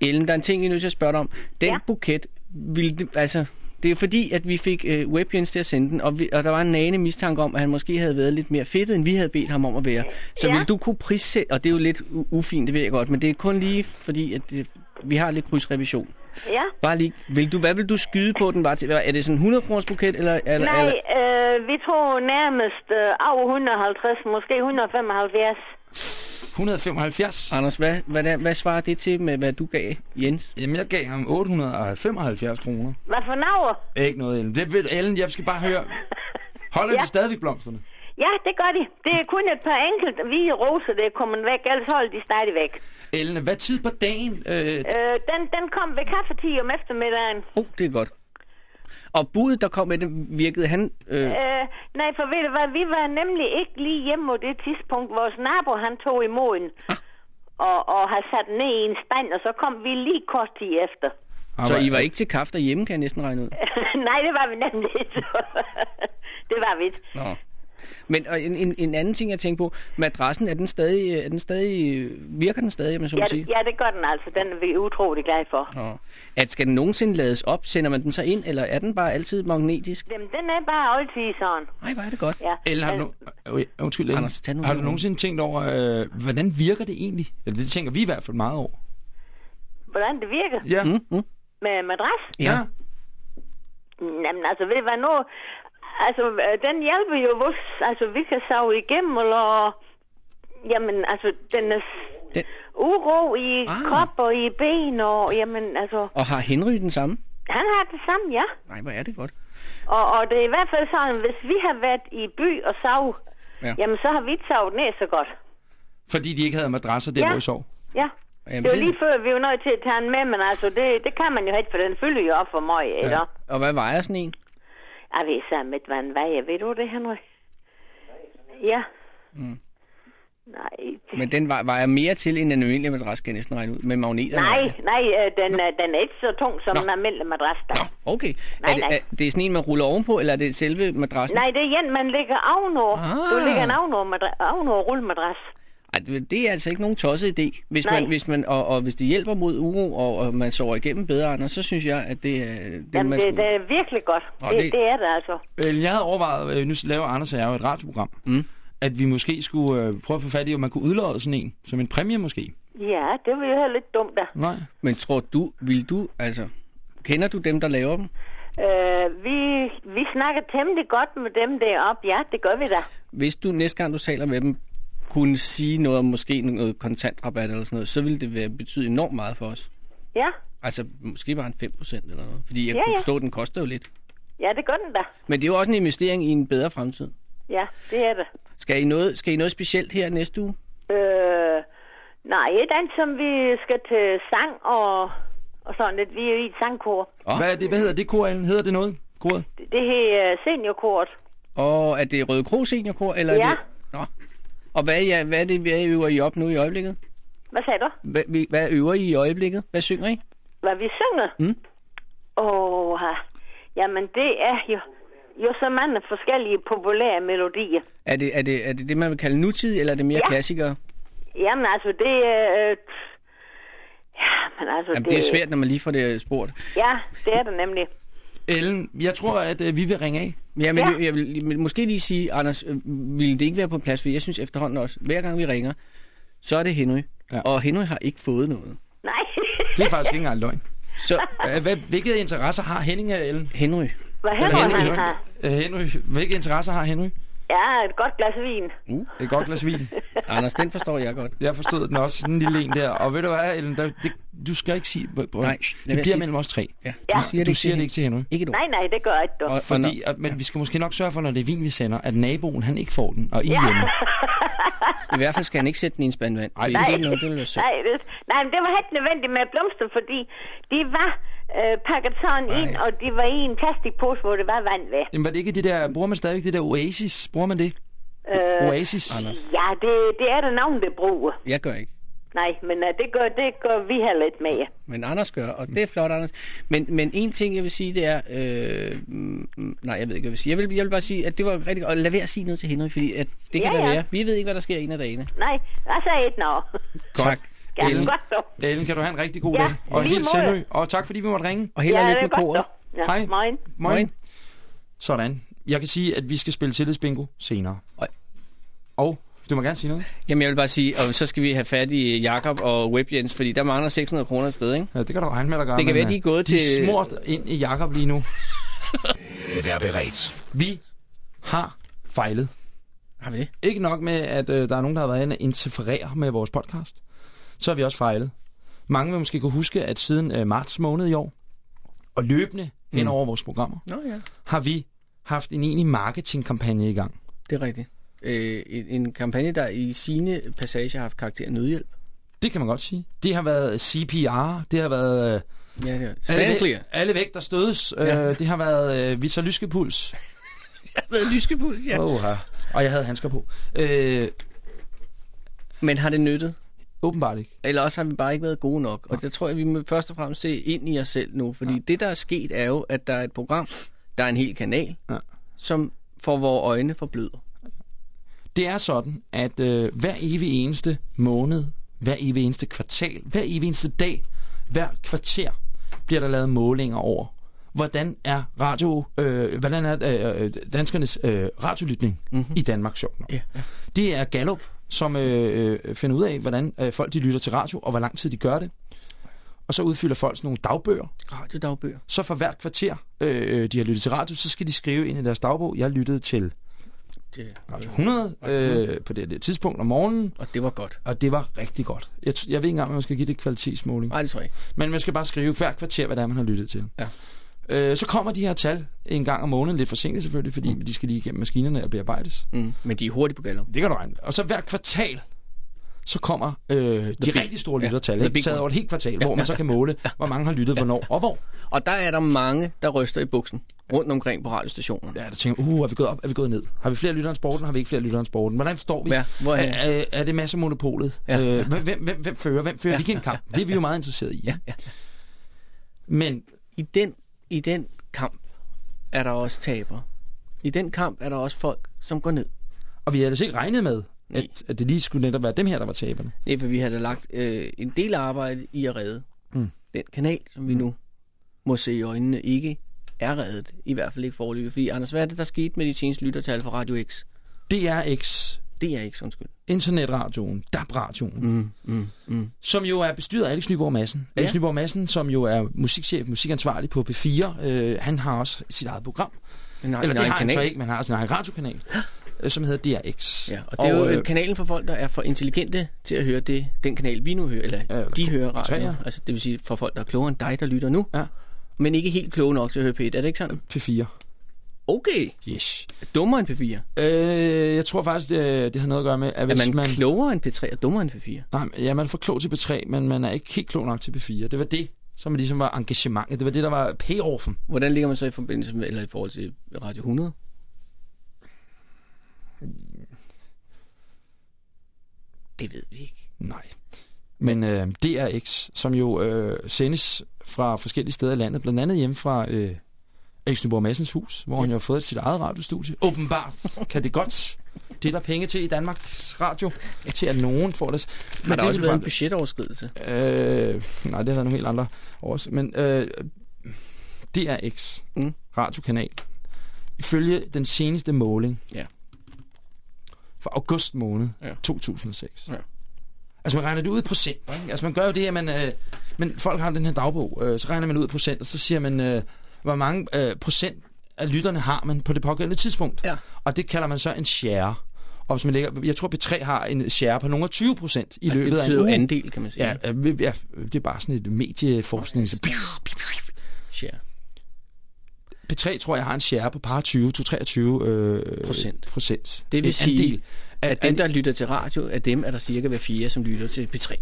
Ellen, der er en ting, vi er nødt til at spørge dig om. Den Ja. buket, ville altså, det er fordi, at vi fik øh, Webjens til at sende den, og, vi, og der var en nane mistanke om, at han måske havde været lidt mere fedtet, end vi havde bedt ham om at være. Så Ja. vil du kunne prissætte, og det er jo lidt ufint, det ved jeg godt, men det er kun lige fordi, at det, vi har lidt krydsrevision. Ja. Bare lige, vil du, hvad vil du skyde på den? Bare til, er det sådan en 100 kroners buket, eller, eller, Nej, eller øh, vi tror nærmest øh, over 150, måske 175. 175. Anders, hvad, hvad, hvad svarer det til med, hvad du gav Jens? Jamen, jeg gav ham 875 kroner. Hvad for navn? Ikke noget, Ellen. Det vil Ellen, jeg skal bare høre. Holder Ja. de stadigvæk blomsterne? Ja, det gør de. Det er kun et par enkelte hvide roser, der er kommet væk, ellers holder de stadig væk. Ellen, hvad tid på dagen? Øh, Øh, den, den kom ved kaffetid om eftermiddagen. Oh, det er godt. Og budet, der kom med det, virkede han... Øh, Øh, nej, for ved du hvad, vi var nemlig ikke lige hjemme på det tidspunkt. Vores nabo, han tog imod en, Ah. og, og har sat den ned i en spand, og så kom vi lige kort tid efter. så I var ikke til kaffe derhjemme, kan jeg næsten regne ud. nej, det var vi nemlig ikke. det var vi ikke. Nå. Men og en, en, en anden ting, jeg tænker på, madrassen, er den stadig, er den stadig virker den stadig, jeg så Ja, sige? det, ja, det gør den altså. Den er vi utrolig glade for. Nå. At skal den nogensinde lades op? Sender man den så ind, eller er den bare altid magnetisk? Jamen, den er bare altid sådan. Nej, hvor er det godt. Ja. Ellen, har du, no... øh, undskyld. Anders, tag nu har du nogensinde tænkt over, øh, hvordan virker det egentlig? Eller det tænker vi i hvert fald meget over. Hvordan det virker Ja. Mm, mm. med madras? Ja. Jamen, altså, ved du hvad nu? Altså, øh, den hjælper jo os. Altså, vi kan sove igennem, eller... Jamen, altså, den er Den- uro i Ah. krop og i ben, og jamen, altså... Og har Henry den samme? Han har det samme, ja. Nej, hvor er det godt. Og, og det er i hvert fald sådan, hvis vi har været i by og sov, Ja. ja. jamen, så har vi ikke sovet ned så godt. Fordi de ikke havde madrasser der, Ja. hvor I sov. Ja. Jamen, det var lige før, vi var nødt til at tage den med, men altså, det, det kan man jo ikke, for den fylder jo op for mig, ja. eller? Og hvad vejer sådan en? Jeg ved en vejer. Ved du det, Henrik? Ja. Mm. Nej, det... Men den ve- vejer mere til, end en almindelig madras, kan jeg næsten regne ud, med magneter. nej, nej, øh, den, er, den er ikke så tung som Nå. en almindelig madras. Der. Nå, okay. Nej, er, det, nej. er det sådan en, man ruller ovenpå, eller er det selve madrassen? Nej, det er en, man ligger ovenover. Ah. Du ligger en ovenover, madra- ovenover rullemadras. Ej, det er altså ikke nogen tosset idé. Hvis Nej. man, hvis man, og, og hvis det hjælper mod uro, og, og man sover igennem bedre, Anders, så synes jeg, at det er... Det, Jamen, man det, skulle- det er virkelig godt. Det, det- det... er det altså. Øh, Jeg havde overvejet, øh, nu laver Anders og jeg jo et radioprogram, Mm. at vi måske skulle øh, prøve at få fat i, om man kunne udlåde sådan en, som en præmie måske. Ja, det var jo heller lidt dumt der. Nej. Men tror du, vil du, altså... Kender du dem, der laver dem? Øh, vi, vi snakker temmelig godt med dem deroppe. Ja, det gør vi da. Hvis du næste gang, du taler med dem, kunne sige noget om måske noget kontantrabat eller sådan noget, så ville det være, betyde enormt meget for os. Ja, Altså, måske bare en 5% eller noget. Fordi jeg Ja, kunne ja. forstå, at den koster jo lidt. ja, det gør den da. Men det er jo også en investering i en bedre fremtid. Ja, det er det. Skal I noget, skal I noget specielt her næste uge? Øh, nej, et andet, som vi skal til sang og, og sådan lidt. Vi er jo i et sangkor. Åh. Hvad, er det, hvad hedder det, kor, Ellen? Hedder det noget? Koret? Det, det her uh, seniorkort. Og er det Røde Kro Seniorkor, eller er Ja. det... Nå. Og hvad, er, ja, hvad er det, hvad øver I op nu i øjeblikket? Hvad sagde du? Hvad, hvad øver I i øjeblikket? Hvad synger I? Hvad vi synger? Mm. Åh, jamen det er jo, jo så mange forskellige populære melodier. Er det, er det, er det det, man vil kalde nutid, eller er det mere Ja. klassikere? Jamen altså, det er... Øh, ja, men altså, Jamen, det er svært, når man lige får det spurgt. Ja, det er det nemlig. Ellen, jeg tror, at øh, vi vil ringe af. Ja, men Ja. jeg vil men måske lige sige, Anders, øh, ville det ikke være på plads, for jeg synes efterhånden også, hver gang vi ringer, så er det Henry. Ja. Og Henry har ikke fået noget. Nej. Det er faktisk ikke engang løgn. Så Øh, Hvad, hvilke interesser har Henning og Ellen? Henry, Hvad hænder Henning, han har? Øh, Henry, hvilke interesser har Henry? Ja, et godt glas vin. Det er et godt glas vin. Anders, den forstår jeg godt. Jeg forstod den også, sådan en lille en der. Og ved du hvad, Ellen, der, det, du skal ikke sige... Bro, Nej, det bliver mellem os tre. Ja, Ja. siger Du det siger det ikke til Henry. Ikke du. Nej, nej, det gør jeg ikke, du. Og, Fordi, og at, men vi skal måske nok sørge for, når det er vin, vi sender, at naboen han ikke får den, og I Ja. hjemme. I hvert fald skal han ikke sætte den i en spand vand. Ej, Fordi det- det, noget, det. Nej, det, nej, men det var helt nødvendigt med blomster, fordi de var øh, pakket sådan Nej. ind, og de var i en plastikpose, hvor det var vand ved. Jamen, var det ikke det der... Bruger man stadigvæk det der Oasis? Bruger man det? Øh, Oasis? Anders, ja, det, det er der nogen, der bruger. jeg gør ikke. Nej, men uh, det, gør, det gør vi heller lidt med. Men Anders gør, og det er flot, Anders. Men, men en ting, jeg vil sige, det er... Øh, mm, nej, jeg ved ikke, hvad jeg vil sige. Jeg vil, jeg vil bare sige, at det var rigtig godt. Og lad være at sige noget til Henrik, fordi at det kan Ja, da ja. være. Vi ved ikke, hvad der sker en af dagene. Nej, jeg sagde ikke noget. Tak. Ja, Ellen. godt så. Ellen, kan du have en rigtig god Ja, dag? Og helt sendø. Og tak, fordi vi måtte ringe. Og held og ja, lykke med koret. Ja, Hej. Moin. Moin. Sådan. Jeg kan sige, at vi skal spille tillidsbingo senere. Oj. Og du må gerne sige noget. Jamen, jeg vil bare sige, og så skal vi have fat i Jakob og Webjens, fordi der mangler 600 kroner et sted, ikke? Ja, det kan du regne med at gøre. Det kan være, de er øh, gået De er til- smurt ind i Jakob lige nu. Vær beredt. Vi har fejlet. Har vi det? Ikke nok med, at øh, der er nogen, der har været inde og interferere med vores podcast. Så har vi også fejlet. Mange vil måske kunne huske, at siden øh, marts måned i år, og løbende hen Mm. over vores programmer, Nå ja. har vi haft en egentlig marketingkampagne i gang. Det er rigtigt. Øh, en, en kampagne, der i sine passager har haft karakter af nødhjælp. Det kan man godt sige. Det har været CPR, det har været øh, Ja, det er Alle stand væk, clear. alle væk, der stødes. Ja. Ja. Øh, det har været øh, Vita Lyskepuls. Jeg har været lyskepuls, ja. Oh, og jeg havde handsker på. Øh, Men har det nyttet? Åbenbart ikke. Eller også har vi bare ikke været gode nok. Og det tror jeg, vi må først og fremmest se ind i os selv nu. Fordi ja. det, der er sket, er jo, at der er et program, der er en hel kanal, Ja. som får vores øjne forbløder. Det er sådan, at øh, hver evig eneste måned, hver evig eneste kvartal, hver evig eneste dag, hver kvarter, bliver der lavet målinger over, hvordan er radio, øh, hvordan er øh, danskernes øh, radiolytning mm-hmm. i Danmark sjovt nok. Ja, ja. Det er Gallup, som øh, øh, finder ud af, hvordan øh, folk de lytter til radio, og hvor lang tid de gør det. Og så udfylder folk sådan nogle dagbøger. Radiodagbøger. Så for hvert kvarter, øh, de har lyttet til radio, så skal de skrive ind i deres dagbog, jeg lyttede til Det, Radio 100 øh, på det, det tidspunkt om morgenen, og det var godt. og det var rigtig godt. Jeg, jeg ved ikke engang, om man skal give det kvalitetsmåling. Nej, det tror jeg ikke. Men man skal bare skrive hver kvarter, hvad det er, man har lyttet til. Ja. Øh, så kommer de her tal en gang om måneden, lidt forsinket selvfølgelig, fordi de skal lige igennem maskinerne og bearbejdes. Mm. Men de er hurtigt på galop. Det kan du regne. Og så hver kvartal, så kommer øh, de big- rigtig store lyttertal, ikke? big taget over et helt kvartal, hvor man så kan måle, hvor mange har lyttet, hvornår og hvor. Og der er der mange, der ryster i buksen rundt omkring på radiostationerne. Ja, der tænker, uh, er vi gået op, er vi gået ned? Har vi flere lyttere end sporten, har vi ikke flere lyttere end sporten? Hvordan står vi? Ja, hvor er- er, er, det masser monopolet? Ja. Øh, hvem, hvem, hvem, hvem fører? Hvem fører ja, weekendkamp? Det er vi jo meget interesseret i. Ja, ja. Men I den, I den kamp er der også tabere. I den kamp er der også folk, som går ned. Og vi havde ellers ikke regnet med, Nej. at, at det lige skulle netop være dem her, der var taberne. Det er, for vi har da lagt øh, en del arbejde i at redde Mm. den kanal, som vi nu må se i øjnene ikke er reddet. I hvert fald ikke forløbet. Fordi, Anders, hvad er det, der skete med de seneste lyttertal fra Radio X? DRX, Det er ikke så undskyld. internetradioen, DAB-radioen, mm. Mm, mm, som jo er bestyret af Alex Nyborg Madsen. Ja. Alex Nyborg Madsen, som jo er musikchef, musikansvarlig på P4, øh, han har også sit eget program. Den har Eller sin det egen har han kanal. så ikke, men han har sin egen radiokanal, øh, som hedder DRX. Ja, og det er jo øh, øh, kanalen for folk, der er for intelligente til at høre det, den kanal, vi nu hører, eller, Ja, ja, eller de hører P3, radio. ja. Altså, det vil sige for folk, der er klogere end dig, der lytter nu. Ja. Men ikke helt kloge nok til at høre P1. Er det ikke sådan? P4. Okay. Yes. Dummere end P4. Øh, jeg tror faktisk, det, det har noget at gøre med, at Er hvis man, man... klogere end P3 og dummere end P4? Nej, ja, man er for klog til P3, men man er ikke helt klog nok til P4. Det var det, som ligesom var engagementet. Det var det, der var payoffen. Hvordan ligger man så i forbindelse med, eller i forhold til Radio 100? Det ved vi ikke. Nej. Men øh, DRX, som jo øh, sendes fra forskellige steder i landet, blandt andet hjemme fra øh, Alex Nyborg Madsens hus, hvor ja. han jo har fået sit eget radiostudie. Åbenbart kan det godt. Det er der penge til i Danmarks Radio, til at nogen får det. Men har der det også været en budgetoverskridelse? Øh, nej, det har været nogle helt andre års. Men øh, DRX, Mm. radiokanal, ifølge den seneste måling Ja. fra august måned ja. 2006. Ja. Altså man regner det ud i procent. Ikke? Altså man gør jo det, at man, øh, men folk har den her dagbog, øh, så regner man ud i procent, og så siger man, øh, hvor mange øh, procent af lytterne har man på det pågældende tidspunkt. Ja. Og det kalder man så en share. Og hvis man lægger, jeg tror, P3 har en share på nogle af 20 procent i Altså, løbet af en uge. andel, kan man sige. Ja, øh, ja, det er bare sådan et medieforskning. Så Share. P3 tror jeg har en share på par 20 til 23 øh, Procent. procent. Det vil En sige, andel. At dem, der lytter til radio, af dem er der cirka hver fire, som lytter til P3.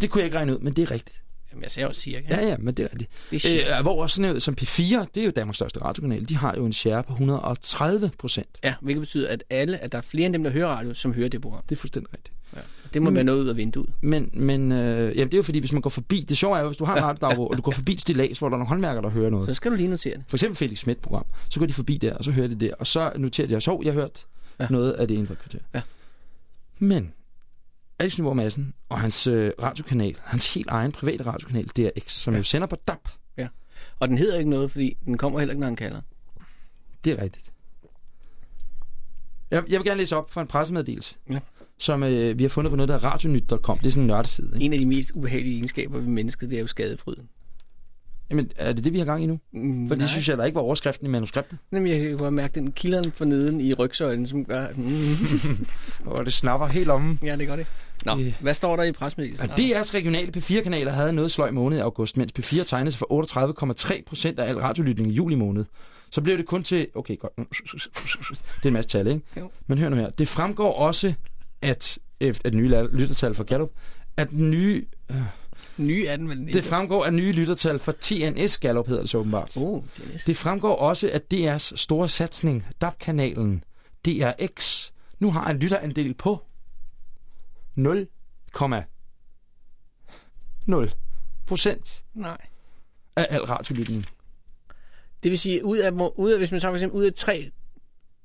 Det kunne jeg ikke regne ud, men det er rigtigt. Jamen, jeg sagde også cirka. Ja, ja, men det er rigtigt. Det er. Øh, hvor også sådan noget som P4, det er jo Danmarks største radiokanal, de har jo en share på 130 procent. Ja, hvilket betyder, at alle, at der er flere end dem, der hører radio, som hører det program. Det er fuldstændig rigtigt. Ja. Det må være noget ud af vinduet. Men, men øh, jamen, det er jo fordi, hvis man går forbi, det sjove er jo, hvis du har en radiodagbog, og du går forbi et stillads, hvor der er nogle håndværkere, der hører noget. Så skal du lige notere det. For eksempel Felix Schmidt program. Så går de forbi der, og så hører de det, og så noterer de også, hov, jeg har hørt ja. noget af det inden for et kvarter. Ja. Men Alex Nyborg Madsen og hans øh, radiokanal, hans helt egen private radiokanal, DRX, som ja. jo sender på DAB, Og den hedder ikke noget, fordi den kommer heller ikke, når han kalder. det er rigtigt. Jeg, jeg vil gerne læse op for en pressemeddelelse, Ja. som øh, vi har fundet på noget, der er radionyt.com. Det er sådan en nørdeside. Ikke? En af de mest ubehagelige egenskaber ved mennesket, det er jo skadefryden. Jamen, er det det, vi har gang i nu? Mm, For det synes jeg, der ikke var overskriften i manuskriptet. Jamen, jeg kan bare mærke den kilderen for neden i rygsøjlen, som gør... Mm, Og det snapper helt om. ja, det gør det. Nå, Øh. hvad står der i presmeddelelsen? Og DR's regionale P4-kanaler havde noget sløj måned i august, mens P4 tegnede sig for 38,3 procent af al radiolytning i juli måned. Så blev det kun til... Okay, godt. Det er en masse tal, ikke? Jo. Men hør nu her. Det fremgår også, at efter at det nye lyttertal fra Gallup, at den nye... Øh, Nye er den vel ikke? Det fremgår af nye lyttertal for TNS Gallup, hedder det så åbenbart. Oh, tennis. Det fremgår også, at DR's store satsning, DAB-kanalen DRX, nu har en lytterandel på 0,0 procent Nej. af al radiolytning. Det vil sige, ud af, ud af hvis man tager for eksempel ud af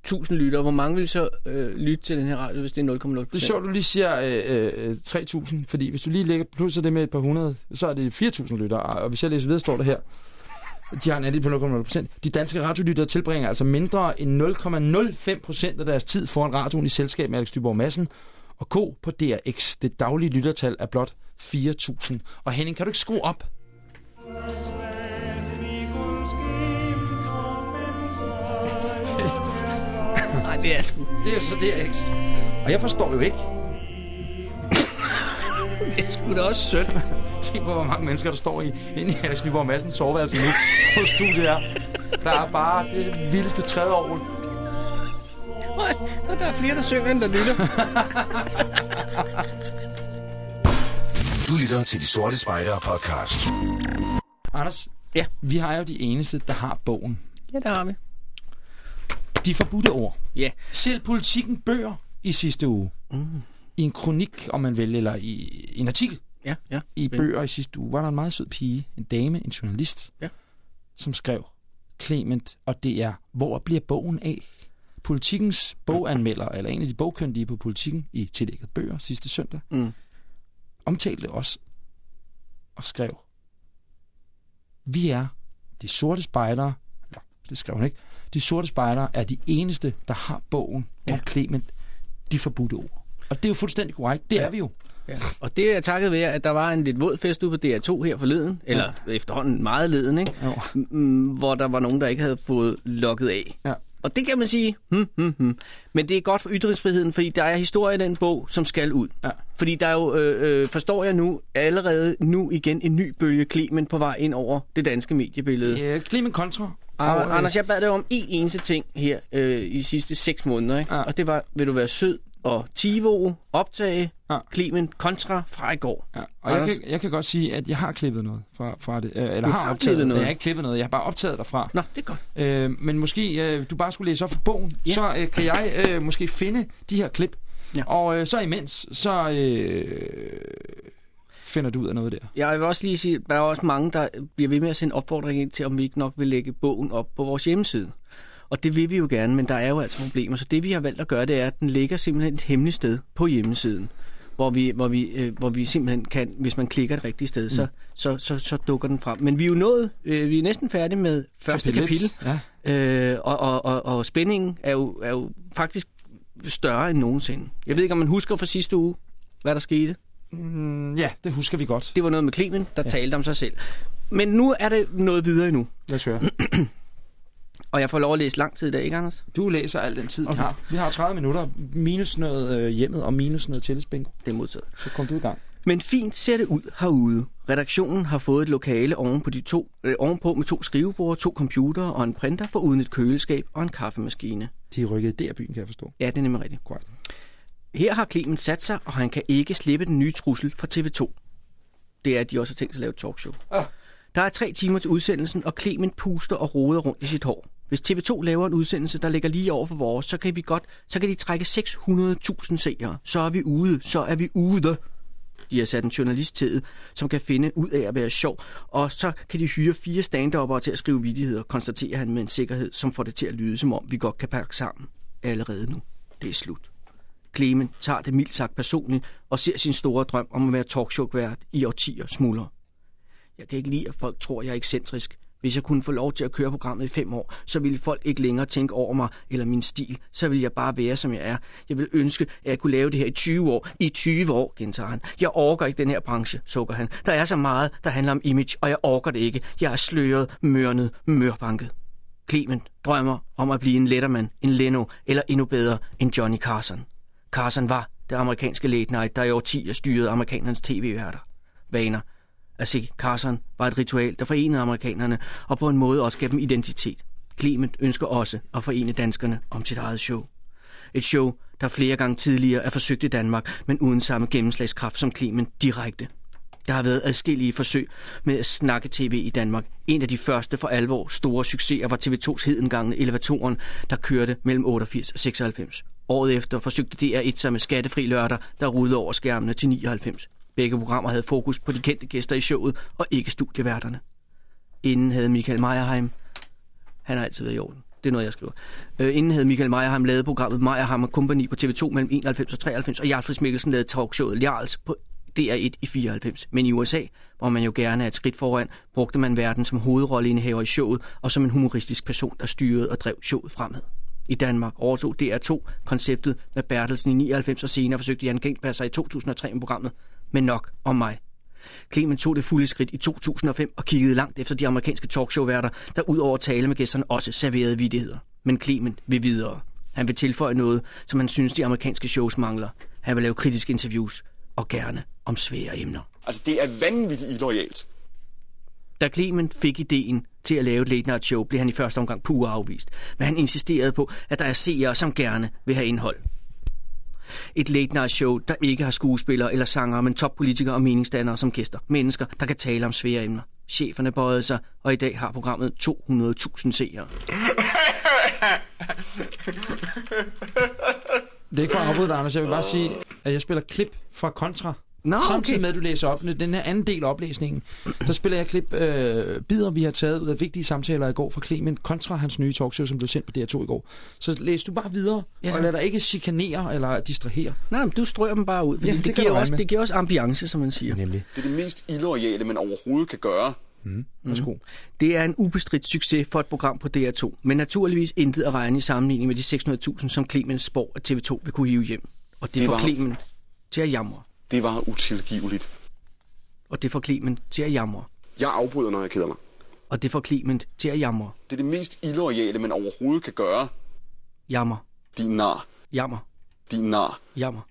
1000 lyttere, hvor mange vil så øh, lytte til den her radio, hvis det er 0,0 Det er sjovt, du lige siger øh, øh, 3.000, fordi hvis du lige lægger plus det med et par hundrede, så er det 4.000 lyttere. Og hvis jeg læser videre, står der her, de har en andel på 0,0 procent. De danske radiolyttere tilbringer altså mindre end 0,05 procent af deres tid foran radioen i selskab med Alex Dyborg Madsen og K på DRX. Det daglige lyttertal er blot 4.000. Og Henning, kan du ikke skrue op? Nej, det er sgu. Det er så DRX. Og jeg forstår jo ikke. Det er sgu da også sødt. Tænk på, hvor mange mennesker, der står i, inde i Alex Nyborg Madsens soveværelse nu på studiet her. Der er bare det vildeste tredje år. Og der er flere, der synger, end der lytter. Du lytter til De Sorte Spejdere podcast. Anders, Ja. vi har jo de eneste, der har bogen. Ja, der har vi. De forbudte ord. Ja. Selv politikken bøger i sidste uge. Mm. I en kronik, om man vil, eller i, i en artikel Ja, ja. i bøger i sidste uge, var der en meget sød pige, en dame, en journalist, Ja. som skrev, Clement, og det er, hvor bliver bogen af? Politikens boganmelder, eller en af de bogkyndige på politikken i tillægget bøger sidste søndag, Mm. omtalte os og skrev, vi er de sorte spejdere, det skrev hun ikke, de sorte spejdere er de eneste, der har bogen ja. om. Clement, de forbudte ord. Og det er jo fuldstændig korrekt, det ja. er vi jo. Ja. Og det er takket være, at der var en lidt våd fest ude på DR2 her forleden, ja. eller efterhånden meget leden, ikke? Jo. Hvor der var nogen, der ikke havde fået lukket af. Ja. Og det kan man sige, hmm, hmm, hmm. men det er godt for ytringsfriheden, fordi der er historie i den bog, som skal ud. Ja. Fordi der er jo, øh, øh, forstår jeg nu, allerede nu igen en ny bølge Clement på vej ind over det danske mediebillede. Ja, Clement Kontra. Og, øh, Anders, jeg bad dig om én eneste ting her øh, i de sidste seks måneder, ikke? Ja. og det var, vil du være sød og Tivo, optage, Ja. Clement kontra fra i går. Ja, og jeg kan, jeg kan godt sige, at jeg har klippet noget fra, fra det. øh, Eller Du har, har optaget klippet noget? Jeg har ikke klippet noget, jeg har bare optaget derfra. Nå, det er godt. Øh, men måske øh, du bare skulle læse op for bogen, Ja. så øh, kan jeg øh, måske finde de her klip. Ja. Og øh, så imens, så øh, finder du ud af noget der. Jeg vil også lige sige, der er også mange, der bliver ved med at sende opfordring ind til, om vi ikke nok vil lægge bogen op på vores hjemmeside. Og det vil vi jo gerne, men der er jo altså problemer. Så det vi har valgt at gøre, det er, at den ligger simpelthen et hemmeligt sted på hjemmesiden. Hvor vi, hvor, vi, øh, hvor vi simpelthen kan, hvis man klikker et rigtigt sted, mm. så, så, så, så dukker den frem. Men vi er jo nået, øh, vi er næsten færdige med første kapitel. Ja. Øh, og, og, og, og spændingen er jo, er jo faktisk større end nogensinde. Jeg ved ikke, om man husker fra sidste uge, hvad der skete. Mm, ja, det husker vi godt. Det var noget med Clement, der ja. talte om sig selv. Men nu er det noget videre endnu. Lad os høre. Og jeg får lov at læse lang tid i dag, ikke Anders? Du læser al den tid, okay. vi har. Vi har 30 minutter, minus noget øh, hjemmet og minus noget tillidsbingo. Det er modtaget. Så kom du i gang. Men fint ser det ud herude. Redaktionen har fået et lokale oven på de to, øh, ovenpå med to skrivebord, to computere og en printer for uden et køleskab og en kaffemaskine. De er rykket der byen, kan jeg forstå. Ja, det er nemlig rigtigt. Korrekt. Her har Clement sat sig, og han kan ikke slippe den nye trussel fra TV2. Det er, at de også har tænkt sig at lave et talkshow. Ah. Der er tre timer til udsendelsen, og Clement puster og roder rundt i sit hår. Hvis TV2 laver en udsendelse, der ligger lige over for vores, så kan vi godt, så kan de trække 600.000 seere. Så er vi ude, så er vi ude. De har sat en journalist til, som kan finde ud af at være sjov, og så kan de hyre fire stand til at skrive vidigheder, konstaterer han med en sikkerhed, som får det til at lyde, som om vi godt kan pakke sammen allerede nu. Det er slut. Clemen tager det mildt sagt personligt og ser sin store drøm om at være talkshow-vært i årtier smuldre. Jeg kan ikke lide, at folk tror, jeg er ekscentrisk. Hvis jeg kunne få lov til at køre programmet i fem år, så ville folk ikke længere tænke over mig eller min stil. Så ville jeg bare være, som jeg er. Jeg vil ønske, at jeg kunne lave det her i 20 år. I 20 år, gentager han. Jeg orker ikke den her branche, sukker han. Der er så meget, der handler om image, og jeg orker det ikke. Jeg er sløret, mørnet, mørbanket. Clement drømmer om at blive en Letterman, en Leno eller endnu bedre en Johnny Carson. Carson var det amerikanske late night, der i årtier styrede amerikanernes tv-værter. Vaner. At se Carson var et ritual, der forenede amerikanerne, og på en måde også gav dem identitet. Clement ønsker også at forene danskerne om sit eget show. Et show, der flere gange tidligere er forsøgt i Danmark, men uden samme gennemslagskraft som Clement direkte. Der har været adskillige forsøg med at snakke tv i Danmark. En af de første for alvor store succeser var TV2's hedengangne elevatoren, der kørte mellem 88 og 96. Året efter forsøgte DR1 sig med skattefri lørdag, der rullede over skærmene til 99. Begge programmer havde fokus på de kendte gæster i showet og ikke studieværterne. Inden havde Michael Meierheim... han har altid været i orden, det er noget, jeg skriver. Øh, inden havde Michael Meierheim lavet programmet Meyerheim Company på TV2 mellem 91 og 93, og Jarl Friis Mikkelsen lavede talkshowet Jarls på DR1 i 94. Men i USA, hvor man jo gerne er et skridt foran, brugte man verden som hovedrolleindehaver i showet og som en humoristisk person, der styrede og drev showet fremad. I Danmark overtog DR2 konceptet med Bertelsen i 99, og senere forsøgte Jan Gengberg i 2003 med programmet Men nok om mig. Clement tog det fulde skridt i 2005 og kiggede langt efter de amerikanske talkshowværter, der udover at tale med gæsterne også serverede vidigheder. Men Clement vil videre. Han vil tilføje noget, som han synes, de amerikanske shows mangler. Han vil lave kritiske interviews, og gerne om svære emner. Altså, det er vanvittigt illoyalt. Da Clement fik ideen til at lave et late night show, blev han i første omgang pure afvist. Men han insisterede på, at der er seere, som gerne vil have indhold. Et late night show, der ikke har skuespillere eller sangere, men toppolitikere og meningsdannere som gæster. Mennesker, der kan tale om svære emner. Cheferne bøjede sig, og i dag har programmet 200.000 seere. Det er ikke for at afbryde dig, Anders. Jeg vil bare sige, at jeg spiller klip fra Contra. Nå, Samtidig okay. med, at du læser op. Den her anden del af oplæsningen, der spiller jeg klip øh, bider, vi har taget ud af vigtige samtaler i går fra Clement kontra hans nye talkshow, som blev sendt på DR2 i går. Så læs du bare videre, yes, og lad dig ikke chikanere eller distrahere. Nej, men du strøger dem bare ud, fordi Ja, det det, giver også, med. det giver også ambiance, som man siger. Nemlig. Det er det mest illoyale, man overhovedet kan gøre. Værsgo. Det er en ubestridt succes for et program på DR2, men naturligvis intet at regne i sammenligning med de 600.000, som Clemens spår, at TV2 vil kunne hive hjem. Og det, Det får var- til at jamre. Det var utilgiveligt. Og det får Clement til at jamre. Jeg afbryder, når jeg keder mig. Og det får Clement til at jamre. Det er det mest illoyale, man overhovedet kan gøre. Jammer. Din nar. Jammer. Din nar. Jammer.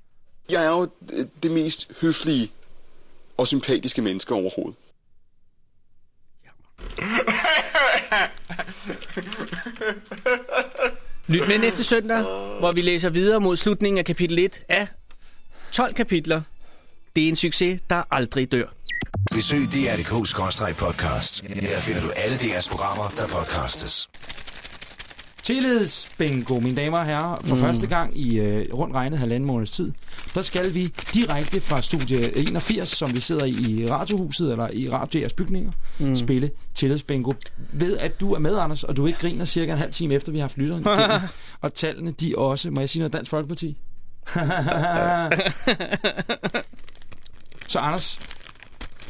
Jeg er jo øh, det mest høflige og sympatiske menneske overhovedet. Lyt med næste søndag, hvor vi læser videre mod slutningen af kapitel 1 af 12 kapitler. Det er en succes, der aldrig dør. Besøg dr.dk-podcast. Her finder du alle DR's programmer, der podcastes. Tillidsbingo, mine damer og herrer. For mm. første gang i øh, rundt regnet halvanden måneds tid, der skal vi direkte fra studie 81, som vi sidder i i Radiohuset, eller i Radio DR's bygninger, mm. spille Tillidsbingo. Ved at du er med, Anders, og du ikke griner cirka en halv time efter, vi har haft lytteren igennem. og tallene, de også, må jeg sige noget, Dansk Folkeparti? Så Anders,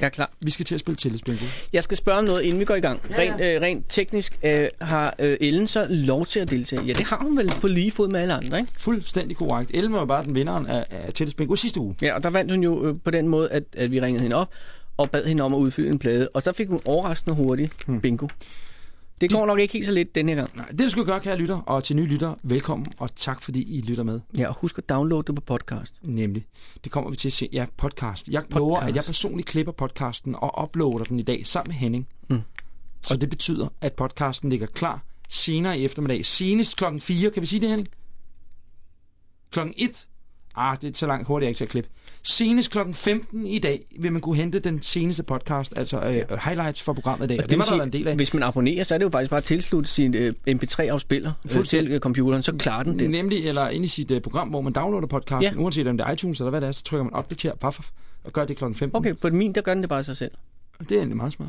Jeg er klar. vi skal til at spille Tillidsbingo. Jeg skal spørge om noget, inden vi går i gang. Ja, ja. Rent, øh, rent teknisk øh, har øh, Ellen så lov til at deltage. Ja, det har hun vel på lige fod med alle andre, ikke? Fuldstændig korrekt. Ellen var bare den vinderen af, af Tillidsbingo sidste uge. Ja, og der vandt hun jo øh, på den måde, at, at vi ringede hende op og bad hende om at udfylde en plade. Og så fik hun overraskende hurtigt Hmm. Det går nok ikke helt så lidt den her gang. Nej, det du skal gøre, kære lytter, og til nye lytter, velkommen, og tak fordi I lytter med. Ja, og husk at downloade det på podcast. Nemlig. Det kommer vi til at se. Ja, podcast. Jeg podcast. lover, at jeg personligt klipper podcasten og uploader den i dag sammen med Henning. Mm. Og det betyder, at podcasten ligger klar senere i eftermiddag. Senest klokken 4. Kan vi sige det, Henning? Klokken 1. Ah, det er så langt hurtigt, jeg ikke til at klippe. Senest klokken 15 i dag vil man kunne hente den seneste podcast, altså øh, highlights for programmet i dag. Og, Og det, vil var der være en del af. Hvis man abonnerer, så er det jo faktisk bare at tilslutte sin øh, MP3-afspiller øh, til øh, computeren, så klarer den det. Nemlig, eller ind i sit uh, program, hvor man downloader podcasten, Ja. uanset om det er iTunes eller hvad det er, så trykker man opdater, paf, og gør det klokken 15. Okay, på min, der gør den det bare sig selv. Det er egentlig meget smart.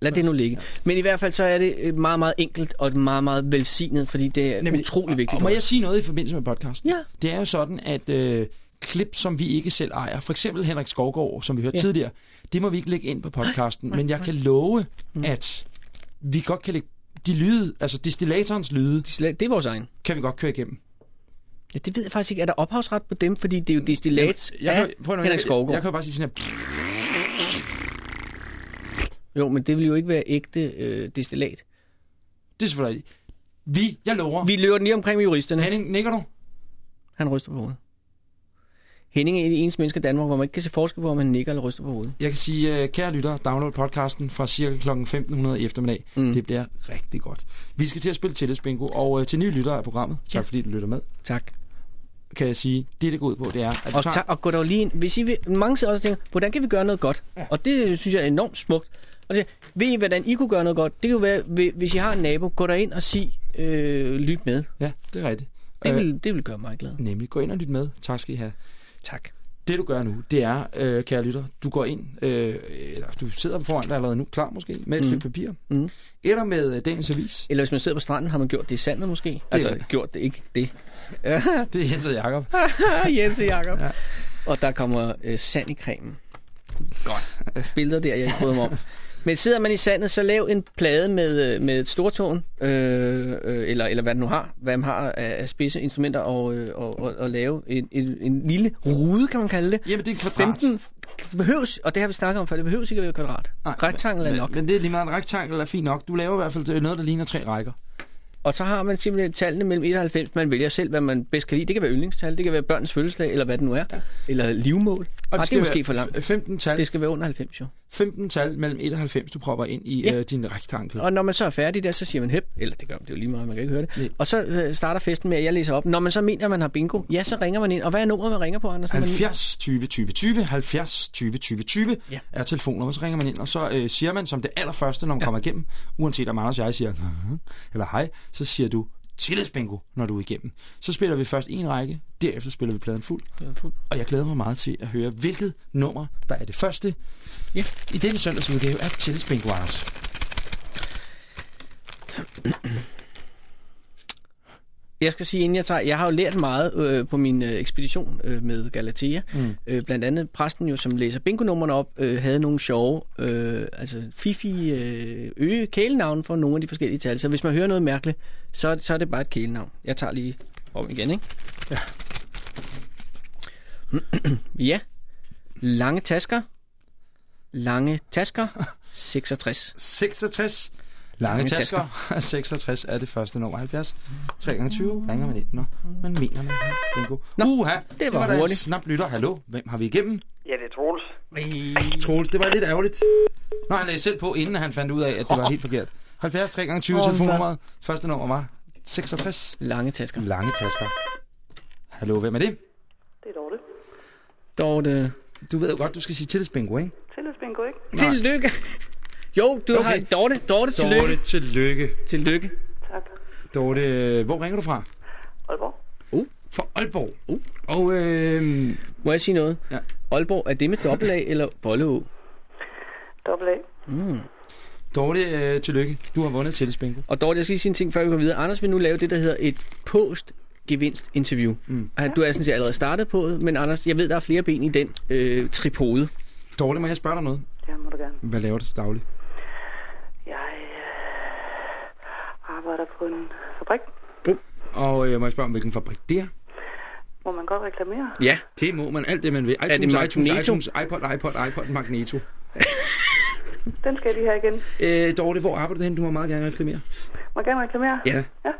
Lad det nu ligge. Men i hvert fald så er det øh, meget, meget enkelt og meget, meget velsignet, fordi det er Nemlig- utrolig vigtigt. Og må for jeg sige noget i forbindelse med podcasten? Ja. Det er jo sådan, at øh, klip, som vi ikke selv ejer, for eksempel Henrik Skovgaard, som vi hørte ja. Tidligere, det må vi ikke lægge ind på podcasten. Men jeg kan love, Mm. at vi godt kan lægge de lyde, altså distillatorens lyde, Det er vores egen. kan vi godt køre igennem. Ja, det ved jeg faktisk ikke. Er der ophavsret på dem? Fordi det er jo destillats jeg, af kan, prøv nu, Henrik jeg, jeg, Skovgaard. jeg kan jo bare sige sådan her, Jo, men det vil jo ikke være ægte øh, destillat. det er selvfølgelig. Vi, jeg lover. Vi løber den lige omkring med juristerne. Henning, nikker du? Han ryster på hovedet. Henning er en af de eneste mennesker i Danmark, hvor man ikke kan se forskel på, om han nikker eller ryster på hovedet. Jeg kan sige, uh, kære lytter, download podcasten fra cirka kl. 1500 i eftermiddag. Mm. Det bliver rigtig godt. Vi skal til at spille tillidsbingo, og uh, til nye lyttere af programmet, tak Ja. fordi du lytter med. Tak. kan jeg sige, det det går ud på, det er, at Og, tager... og gå dog lige ind. Hvis I vil, mange sidder også og tænker, hvordan kan vi gøre noget godt? Ja. Og det synes jeg er enormt smukt. Og så, ved I, hvordan I kunne gøre noget godt? Det kan jo være, hvis I har en nabo, gå der ind og sig, øh, lyt med. Ja, det er rigtigt. Det Øh, vil, det vil gøre mig glad. Nemlig, gå ind og lyt med. Tak skal I have. Tak. Det du gør nu, det er, øh, kære lytter, du går ind, øh, eller du sidder foran dig allerede nu, klar måske, med et Mhm. stykke papir. Mhm. Eller med øh, dagens avis. Eller hvis man sidder på stranden, har man gjort det i sandet måske? Det altså, rigtigt. gjort det ikke det. Det er Jens og Jacob. Jens og Jacob. Ja. Ja. Og der kommer øh, sand i cremen. Godt. Billeder der, jeg ikke bryder mig om. Men sidder man i sandet, så lav en plade med, øh, med et stortåen, øh, øh, eller, eller hvad den nu har, hvad man har af, af spidse instrumenter, og, øh, og, og, og lave en, en, en lille rude, kan man kalde det. Jamen, det er en kvadrat. 15 behøves, og det har vi snakket om før, det behøves ikke at være kvadrat. Nej, Rektangel er nok. Men det er lige meget en rektangel er fint nok. Du laver i hvert fald noget, der ligner tre rækker. Og så har man simpelthen tallene mellem 1 og 90. Man vælger selv, hvad man bedst kan lide. Det kan være yndlingstal, det kan være børnens fødselsdag, eller hvad det nu er. Ja. Eller livmål. Og det, det er måske for langt. 15 tal, Det skal være under 90 jo. 15 tal mellem 1 og 90, du propper ind i Ja. øh, din rektangel. Og når man så er færdig der, så siger man hep, eller det gør man, det er jo lige meget, man kan ikke høre det. Nej. Og så øh, starter festen med, at jeg læser op. Når man så mener, at man har bingo, ja, så ringer man ind. Og hvad er nummeret, man ringer på, Anders? når man- 70 20 20 20, 70 20 20 20 Ja. er telefonnummer, så ringer man ind, og så øh, siger man som det allerførste, når man ja. kommer igennem, uanset om Anders og jeg siger, eller hej, så siger du tillidsbingo, når du er igennem. Så spiller vi først en række, derefter spiller vi pladen fuld, Ja, fuld. og jeg glæder mig meget til at høre, hvilket nummer, der er det første Ja. i denne søndagsudgave af tillidsbingo, Anders. Jeg skal sige, inden jeg tager, jeg har jo lært meget øh, på min øh, ekspedition øh, med Galatea. Mm. Øh, blandt andet præsten jo, som læser bingo-nummerne op, øh, havde nogle sjove, øh, altså fifi øh, øge kælenavn for nogle af de forskellige tal. Så hvis man hører noget mærkeligt, så, er det- så er det bare et kælenavn. Jeg tager lige om igen, ikke? Ja. ja. Lange tasker. Lange tasker. 66. 66. Lange Lange tasker. 66 er det første nummer. 70. 3 gange 20 ringer man ind, når man mener, man har bingo. Nå, Uha, det var da en hurtigt. snap lytter. Hallo, hvem har vi igennem? Ja, det er Troels. Troels, det var lidt ærgerligt. Nå, han lagde selv på, inden han fandt ud af, at det var helt forkert. 70 3 gange 20 Åh, telefonnummeret. Første nummer var 66. Lange tasker. Lange tasker. Hallo, hvem er det? Det er Dorte. Dorte. Du ved jo godt, du skal sige tillidsbingo, ikke? Tillidsbingo, ikke? Tillykke. Jo, du Okay. har Dorte. Dorte, tillykke. Dorte, tillykke. Tillykke. Tak. Dorte, øh, hvor ringer du fra? Aalborg. Fra Aalborg. Uh. Og øh, Må jeg sige noget? Ja. Aalborg, er det med dobbelt A eller Bolleå? Dobbelt A. Dorte, øh, tillykke. Du har vundet tillidsbingo. Og Dorte, jeg skal lige sige en ting, før vi går videre. Anders vil nu lave det, der hedder et post gevinst interview. Mm. Du er sådan set allerede startet på det, men Anders, jeg ved, der er flere ben i den øh, tripode. Dorte, må jeg spørge dig noget? Ja, må du gerne. Hvad laver du til daglig? Jeg øh, arbejder på en fabrik. Og øh, må jeg spørge om, hvilken fabrik det er? Må man godt reklamere? Ja. Det må man alt det, man vil. det iTunes, iTunes, Magneto? iTunes, iPod, iPod, iPod, Magneto. Den skal jeg lige have igen. Øh, Dorte, hvor arbejder du hen? Du må meget gerne reklamere. Må jeg gerne reklamere? Ja. Ja.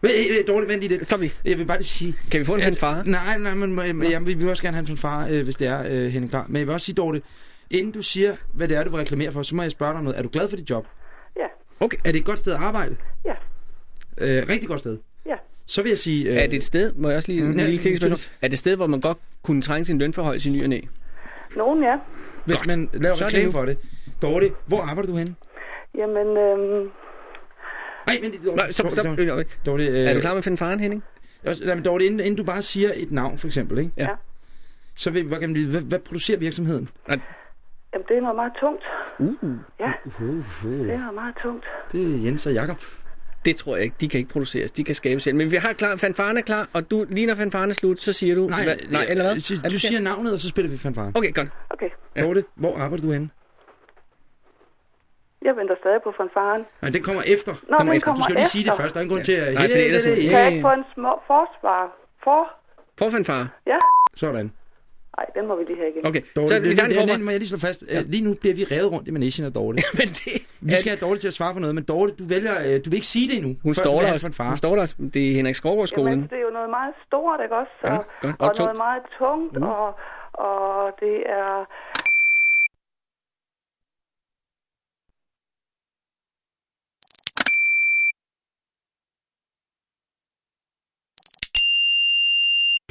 Men, øh, Dorte, vent lige lidt. Stop lige. Jeg vil bare lige sige... Kan vi få en at- fanfare? Nej, nej, men øh, men, jamen, vi vil også gerne have en fanfare, øh, hvis det er, øh, Henning klar. Men jeg vil også sige, Dorte, inden du siger, hvad det er, du vil reklamere for, så må jeg spørge dig om noget. Er du glad for dit job? Ja. Okay. Er det et godt sted at arbejde? Ja. Øh, rigtig godt sted? Ja. Så vil jeg sige... Øh, Er det et sted, må jeg også lige, Mm, ja, lige klikke selvfølgelig. spørgsmål. Er det et sted, hvor man godt kunne trænge sin lønforhold i ny og næ? Nogen, ja. hvis godt. man laver Så det reklame nu. for det. Dorte, hvor arbejder du henne? Jamen, øhm, Nej, lige, Dorte. Nej, stop, stop. Dorte, Øh, Dorte, øh, Er du klar med fanfaren, Henning? Også, lad mig, Dorte, inden, inden du bare siger et navn, for eksempel, ikke? Ja. Ja. så vil hvad, hvad producerer virksomheden? Jamen, det er noget meget tungt. Uh. Ja, det er noget meget tungt. Det er Jens og Jakob. Det tror jeg ikke. De kan ikke produceres. De kan skabe selv. Men vi har klar, fanfaren er klar, og du, lige når fanfaren er slut, så siger du... Nej, hvad, nej eller hvad? Du, du det siger navnet, og så spiller vi fanfaren. Okay, godt. Okay, Ja. Dorte, hvor arbejder du henne? jeg venter stadig på fanfaren. Nej, den kommer efter. Nå, Kommer den efter. Du skal jo lige sige det først. Der er ingen grund til at... Nej, for ellers- Hey, Kan jeg ikke få en små forsvar? For? For fanfare. Ja. Sådan. Nej, den må vi lige have igen. Okay, Dorte, så vi det, tager det, den det, må jeg lige slå fast. Ja. Lige nu bliver vi revet rundt i managen af Dorte. Men det, Vi skal have Dorte til at svare på noget, men Dorte, du vælger... øh, Du vil ikke sige det endnu. hun står der også. Hun står der. Det er Henrik Skovgaard skolen. Jamen, det er jo noget meget stort, ikke også? Ja, Og, godt. Og og, tungt. noget meget tungt, Uh. og, og det er...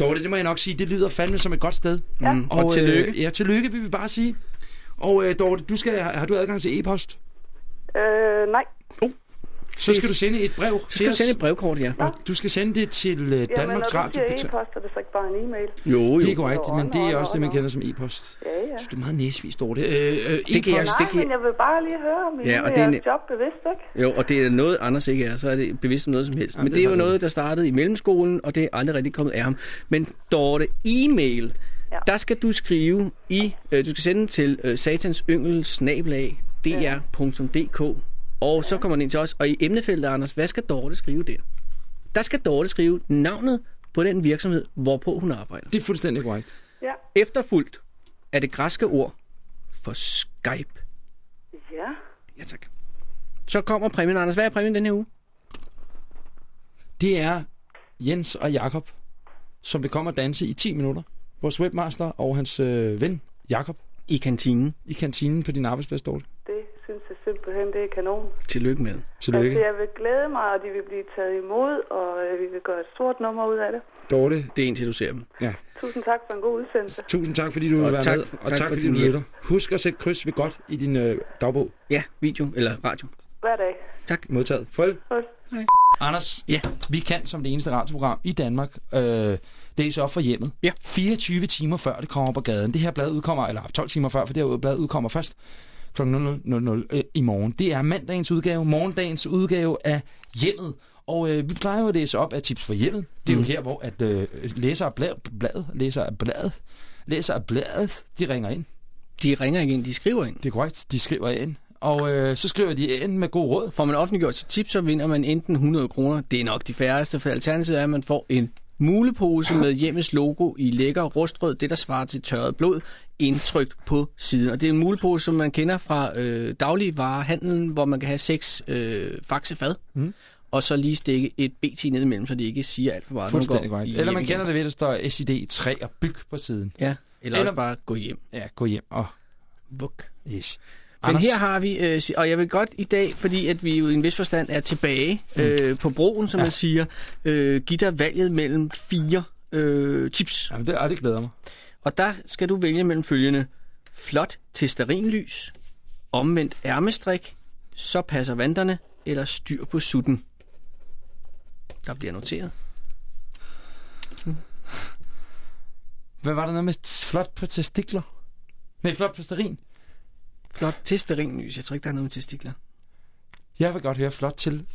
Dorte, det må jeg nok sige, det lyder fandme som et godt sted. Ja. Mm, og, og tillykke. Øh, ja, tillykke vil vi bare sige. Og øh, Dorte, du skal, har du adgang til e-post? Øh, nej. Så skal du sende et brev Så skal du sende et brevkort, ja. Og du skal sende det til Jamen, Danmarks når Radio. du siger e-post, er det så ikke bare en e-mail? Jo, jo. Det er korrekt, men det er også det, man kender som e-post. Ja, ja. Så du er meget næsvis, Dorte. Øh, øh, Det kan jeg-. Nej, giver- men jeg vil bare lige høre, om I Ja, og er det er ne- jobbevidst, ikke? Jo, og det er noget, Anders ikke er, så er det bevidst om noget som helst. Jamen, Men det det er jo noget, der startede i mellemskolen, og det er aldrig rigtig kommet af ham. Men Dorte, e-mail, Ja. der skal du skrive i, øh, du skal sende til øh, satans yngel snablag dr.dk, og så kommer den ind til os. Og i emnefeltet, Anders, hvad skal Dorte skrive der? Der skal Dorte skrive navnet på den virksomhed, hvorpå hun arbejder. Det er fuldstændig korrekt. Ja. Efterfulgt af det græske ord for Skype. Ja. Ja, tak. Så kommer præmien, Anders. Hvad er præmien den her uge? Det er Jens og Jakob, som vil komme og danse i 10 minutter. Vores webmaster og hans øh, ven, Jakob, I kantinen. i kantinen på din arbejdsplads, Dorte. Det synes jeg simpelthen, det er kanon. Tillykke med. Tillykke. Altså, jeg vil glæde mig, og de vil blive taget imod, og øh, vi vil gøre et stort nummer ud af det. Dorte, Det er indtil du ser dem. Tusind tak for en god udsendelse. tusind tak, fordi du vil være tak- med. Og tak tak, for fordi din du hjælp. lytter. Husk at sætte kryds ved godt i din øh, dagbog. Ja, video eller radio. Hver dag. Tak. Modtaget. Farvel. Farvel. Anders, Ja. vi kan som det eneste radioprogram i Danmark øh, læse op for hjemmet. Ja. 24 timer før det kommer på gaden. Det her blad udkommer, eller 12 timer før, for det her blad udkommer først kl. 00.00 øh, i morgen. Det er mandagens udgave, morgendagens udgave af hjemmet. Og øh, vi plejer jo at læse op af tips for hjemmet. Det er Mm. jo her, hvor at, øh, læser af blad, blad, læser af bladet, læser af bladet, de ringer ind. De ringer ikke ind, de skriver ind. Det er korrekt, de skriver ind. Og øh, så skriver de ind med god råd. Får man offentliggjort sit tip, så vinder man enten 100 kroner. Det er nok de færreste, for alternativet er, at man får en mulepose med hjemmets logo i lækker rustrød, det der svarer til tørret blod, indtrykt på siden. Og det er en mulepose, som man kender fra øh, dagligvarehandlen, hvor man kan have seks øh, faxefad, Mm. og så lige stikke et BT ned imellem, så det ikke siger alt for meget. Fuldstændig går Eller man kender det ved, at der står SID 3 og byg på siden. Ja, eller, Eller- også bare gå hjem. Ja, gå hjem og... Vuk. Yes. Men Anders, her har vi, øh, og jeg vil godt i dag, fordi at vi jo i en vis forstand er tilbage øh, på broen, som Ja. man siger, øh, give dig valget mellem fire øh, tips. Jamen, det, ja, det glæder mig. Og der skal du vælge mellem følgende. Flot testerinlys, omvendt ærmestrik, så passer vanterne, eller styr på sutten. Der bliver noteret. Hvad var der noget med flot på testikler? Nej, flot på sterin. Flot testerinlys. Jeg tror ikke, der er noget med testikler. Jeg vil godt høre flot til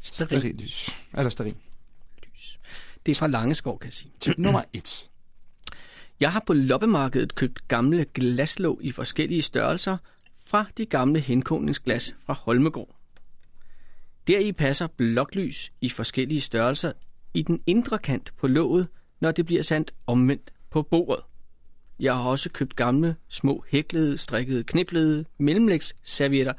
Sterin. sterinlys. Eller sterin. Det er fra Langeskov, kan jeg sige. Tip nummer et. Jeg har på loppemarkedet købt gamle glaslåg i forskellige størrelser fra de gamle henkogningsglas fra Holmegård. Deri passer bloklys i forskellige størrelser i den indre kant på låget, når det bliver sandt omvendt på bordet. Jeg har også købt gamle, små hæklede, strikkede, kniplede mellemlægsservietter.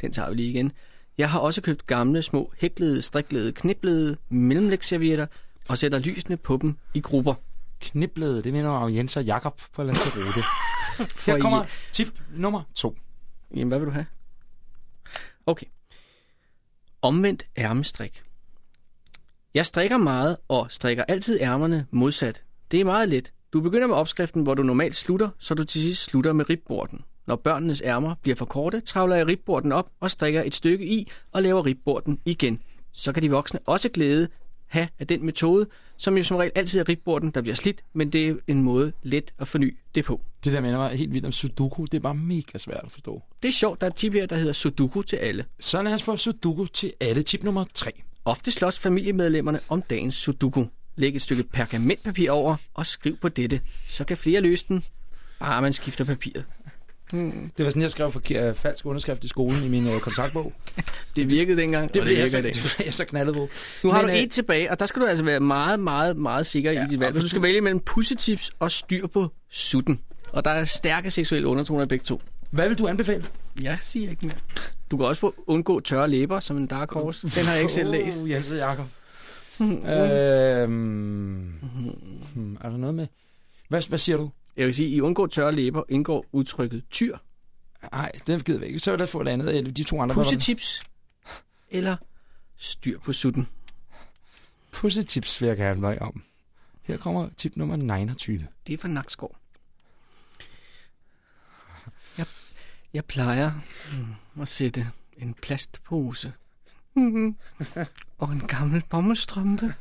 Den tager vi lige igen. Jeg har også købt gamle, små hæklede, striklede, kniplede mellemlægsservietter og sætter lysene på dem i grupper. Kniblede, det minder om Jens og Jakob på Lanzarote. For Her I- kommer tip nummer to. Jamen, hvad vil du have? Okay. Omvendt ærmestrik. Jeg strikker meget og strikker altid ærmerne modsat. Det er meget let. Du begynder med opskriften, hvor du normalt slutter, så du til sidst slutter med ribborden. Når børnenes ærmer bliver for korte, travler jeg ribborden op og strikker et stykke i og laver ribborden igen. Så kan de voksne også glæde have af den metode, som jo som regel altid er ribborden, der bliver slidt, men det er en måde let at forny det på. Det der minder mig helt vildt om Sudoku. Det er bare mega svært at forstå. Det er sjovt, der er et tip her, der hedder Sudoku til alle. Så lad os få Sudoku til alle. Tip nummer tre. Ofte slås familiemedlemmerne om dagens sudoku. Læg et stykke pergamentpapir over og skriv på dette. Så kan flere løse den, bare man skifter papiret. Det var sådan, jeg skrev for falsk underskrift i skolen i min øh, kontaktbog. Det virkede dengang, Det og blev det jeg, så, virker i dag. det blev jeg så knaldet på. Nu har Men, du øh, et tilbage, og der skal du altså være meget, meget, meget sikker Ja, i dit valg. hvis For du skal vælge mellem pussetips og styr på sutten. Og der er stærke seksuelle undertoner i begge to. Hvad vil du anbefale? Jeg siger ikke mere. Du kan også få undgå tørre læber som en dark horse. Den har jeg ikke selv læst. Uh, Jens Jakob. Øhm, hmm, er der noget med... Hvad, hvad siger du? Jeg vil sige, i undgå tørre læber indgår udtrykket tyr. Nej, det gider vi ikke. Så vil jeg få et andet. Eller de to andre. Pussetips eller styr på sutten. Pussetips vil jeg gerne mig om. Her kommer tip nummer 29. Det er fra Nakskov. Jeg, jeg plejer mm, at sætte en plastpose og en gammel bommelstrømpe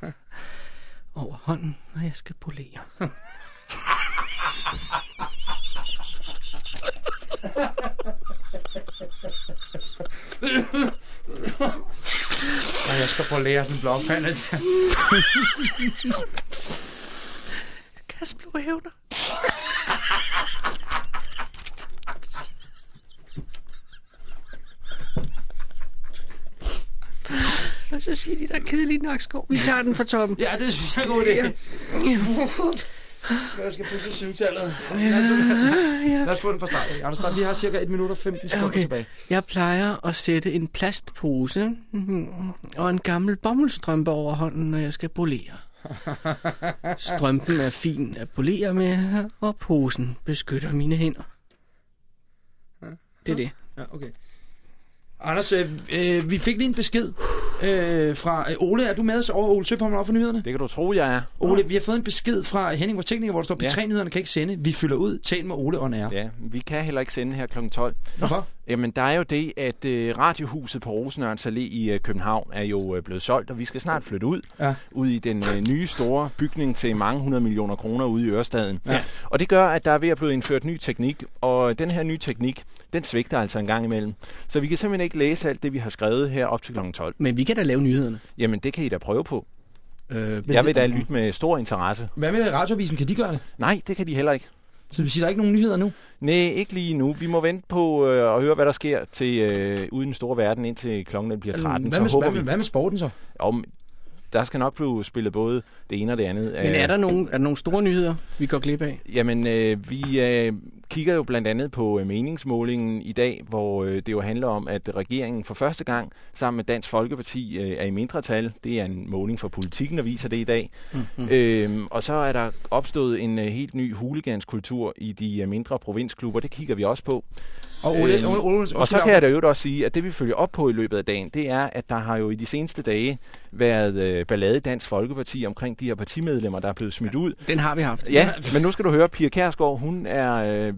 over hånden, når jeg skal polere. Og jeg skal på lære den blåpande. Kasper hævner. Og så siger de, der er kedelig Nakskov. Vi tager den fra toppen. Ja, det synes jeg er god idé. Jeg skal pludselig syvtallet. Lad os få den fra start. Anders, der, vi har cirka 1 minut og 15 sekunder okay. tilbage. Jeg plejer at sætte en plastpose mhm, og en gammel bommelstrømpe over hånden, når jeg skal polere. Strømpen er fin at polere med, og posen beskytter mine hænder. Det er det. Ja, okay. Anders, øh, øh, vi fik lige en besked øh, fra øh, Ole. Er du med os over Ole Søpholm over for nyhederne? Det kan du tro, jeg er. Ole, vi har fået en besked fra Henning, vores tekniker, hvor der står, Ja. P3-nyhederne kan ikke sende. Vi fylder ud. Tal med Ole og Nære. Ja, vi kan heller ikke sende her kl. 12. Hvorfor? Jamen, der er jo det, at øh, radiohuset på Rosenørns Allé i øh, København er jo øh, blevet solgt, og vi skal snart flytte ud. Ja. Ud i den øh, nye store bygning til mange hundrede millioner kroner ude i Ørestaden. Ja. Og det gør, at der er ved at blive indført ny teknik, og den her nye teknik, den svigter altså en gang imellem. Så vi kan simpelthen ikke læse alt det, vi har skrevet her op til kl. 12. Men vi kan da lave nyhederne. Jamen, det kan I da prøve på. Øh, Jeg vil da lytte med stor interesse. Hvad med radioavisen? Kan de gøre det? Nej, det kan de heller ikke. Så det vil sige, der er ikke nogen nyheder nu? Nej, ikke lige nu. Vi må vente på øh, at høre, hvad der sker til øh, ude i den store verden, indtil klokken bliver 13. Hvad med, så håber hvad, med, vi, hvad med sporten så? om, der skal nok blive spillet både det ene og det andet. Men er der, nogle, er der nogle store nyheder, vi går glip af? Jamen, øh, vi øh, kigger jo blandt andet på øh, meningsmålingen i dag, hvor øh, det jo handler om, at regeringen for første gang sammen med Dansk Folkeparti øh, er i mindretal. Det er en måling for politikken, der viser det i dag. Mm-hmm. Øh, og så er der opstået en helt ny huliganskultur i de mindre provinsklubber. Det kigger vi også på. Og Ole, Øhm, Ole, Ole, Ole, Og så kan jeg da jo også sige, at det vi følger op på i løbet af dagen, det er, at der har jo i de seneste dage været øh, ballade i Dansk Folkeparti omkring de her partimedlemmer, der er blevet smidt ud. Den har vi haft. Ja, men nu skal du høre, Pia Kærsgaard, hun er... Øh,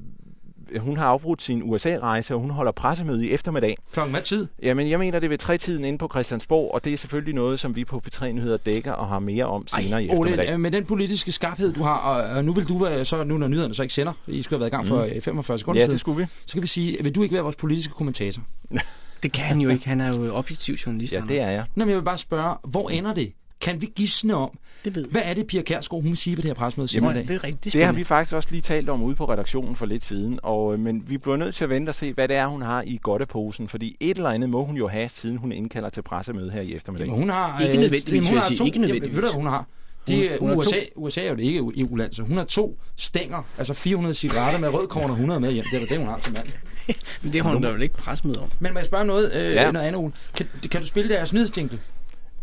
hun har afbrudt sin USA-rejse, og hun holder pressemøde i eftermiddag. Klokken hvad tid? Jamen, jeg mener, det er ved tre-tiden inde på Christiansborg, og det er selvfølgelig noget, som vi på P3-nyheder dækker og har mere om senere i eftermiddag. Ole, øh, med den politiske skarphed, du har, og, nu vil du være, så nu når nyhederne så ikke sender, I skulle have været i gang for øh, 45 sekunder Ja, siden, det skulle vi. så kan vi sige, vil du ikke være vores politiske kommentator? Det kan han jo ikke. Han er jo objektiv journalist. Ja, det er jeg. Nå, men jeg vil bare spørge, hvor ender det? Kan vi gisne om, Det ved hvad er det, Pia Kærsgaard, hun vil sige på det her pressemøde senere i dag? Det er rigtig Det har vi faktisk også lige talt om ude på redaktionen for lidt siden, og, øh, men vi bliver nødt til at vente og se, hvad det er, hun har i godteposen, fordi et eller andet må hun jo have, siden hun indkalder til pressemøde her i eftermiddag. Jamen, hun har, Ikke nødvendigvis, jamen, hun har to, Ikke nødvendigvis. Jamen, ved du, hvad hun har? De, Hun- hun har USA, USA er jo det ikke EU-land, så hun har to stænger, altså 400 cigaretter med rødkorn og 100 med hjem. Det er det, hun har til mand. Men det har hun da vel ikke pressemøde om. Men må jeg spørge noget, øh, Ja. noget andet, Ole? Kan, kan du spille deres nyhedsjingle?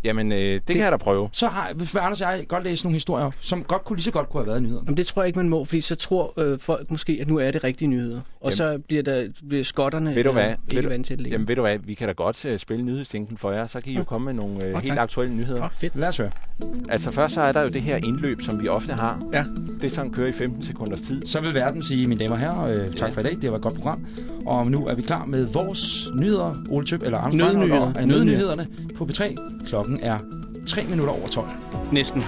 Jamen, øh, det, det kan jeg da prøve. Så har vil Anders og jeg godt læse nogle historier op, som godt kunne, lige så godt kunne have været i nyhederne. Jamen, det tror jeg ikke, man må, fordi så tror øh, folk måske, at nu er det rigtige nyheder. Og Jamen. så bliver, der, bliver skotterne Ved du hvad? øh, Ved ikke du- vant til lægge. Jamen ved du hvad, vi kan da godt uh, spille nyhedstinken for jer, så kan I jo komme med nogle uh, Åh, helt tak. aktuelle nyheder. Åh, fedt. Lad os høre. Altså først så er der jo det her indløb, som vi ofte har. Ja. Det sådan kører i 15 sekunders tid. Så vil verden sige, mine damer og herrer, øh, tak Ja. for i dag. Det var et godt program. Og nu er vi klar med vores nyheder. Ole Tøb eller Anders Nødnyheder. Nødnyhederne på P3. Klokken er 3 minutter over 12. Næsten.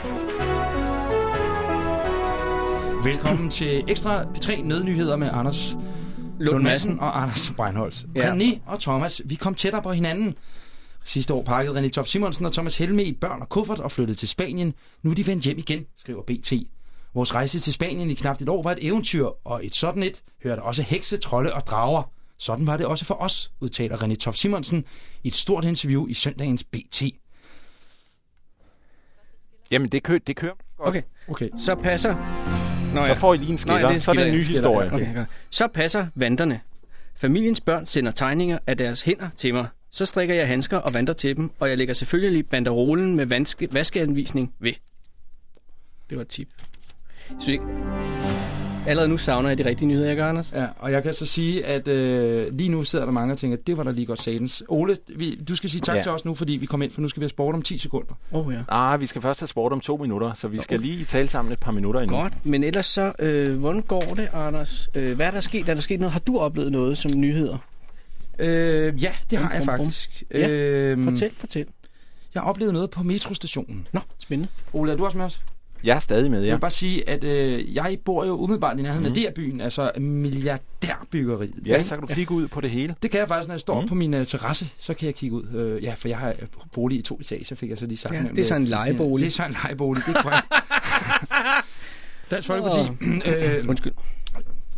Velkommen til Ekstra P3 Nødnyheder med Anders Lund Madsen og Anders Breinholt. Ja. René og Thomas, vi kom tættere på hinanden. Sidste år pakkede René Tof Simonsen og Thomas Helme i børn og kuffert og flyttede til Spanien. Nu er de vendt hjem igen, skriver BT. Vores rejse til Spanien i knap et år var et eventyr, og et sådan et hørte også hekse, trolde og drager. Sådan var det også for os, udtaler René Tof Simonsen i et stort interview i søndagens BT. Jamen det, kø, det kører godt. Okay, Okay. så passer... Nå, Så får I lige en skiller. det så er det en ny skiller, historie. Okay, okay. Så passer vanderne. Familiens børn sender tegninger af deres hænder til mig. Så strikker jeg handsker og vandrer til dem, og jeg lægger selvfølgelig banderolen med vanske, vaskeanvisning ved. Det var et tip. Jeg synes ikke... allerede nu savner jeg de rigtige nyheder, ikke Anders? Ja, og jeg kan så sige, at øh, lige nu sidder der mange og tænker, det var da lige godt satans. Ole, vi, du skal sige tak Ja. til os nu, fordi vi kom ind, for nu skal vi have sport om 10 sekunder. Åh oh, ja. Ah, vi skal først have sport om to minutter, så vi skal lige tale sammen et par minutter endnu. Godt, men ellers så, øh, hvordan går det, Anders? Øh, hvad er der sket? Er der sket noget? Har du oplevet noget som nyheder? Øh, ja, det har jeg Bum, bum, faktisk. Ja, Øhm, Fortæl, fortæl. Jeg har oplevet noget på metrostationen. Nå, spændende. Ole, er du også med os? Jeg er stadig med, Jeg ja. vil bare sige, at øh, jeg bor jo umiddelbart i nærheden mm. af der-byen, altså milliardærbyggeriet. Ja, så kan du kigge ud på det hele. Det kan jeg faktisk, når jeg står mm. på min uh, terrasse, så kan jeg kigge ud. Uh, ja, for jeg har øh, bolig i to etager, fik jeg så lige sagt. Ja, det er så en lejebolig. Det er så en lejebolig, det er korrekt. Dansk Folkeparti. øh, Undskyld.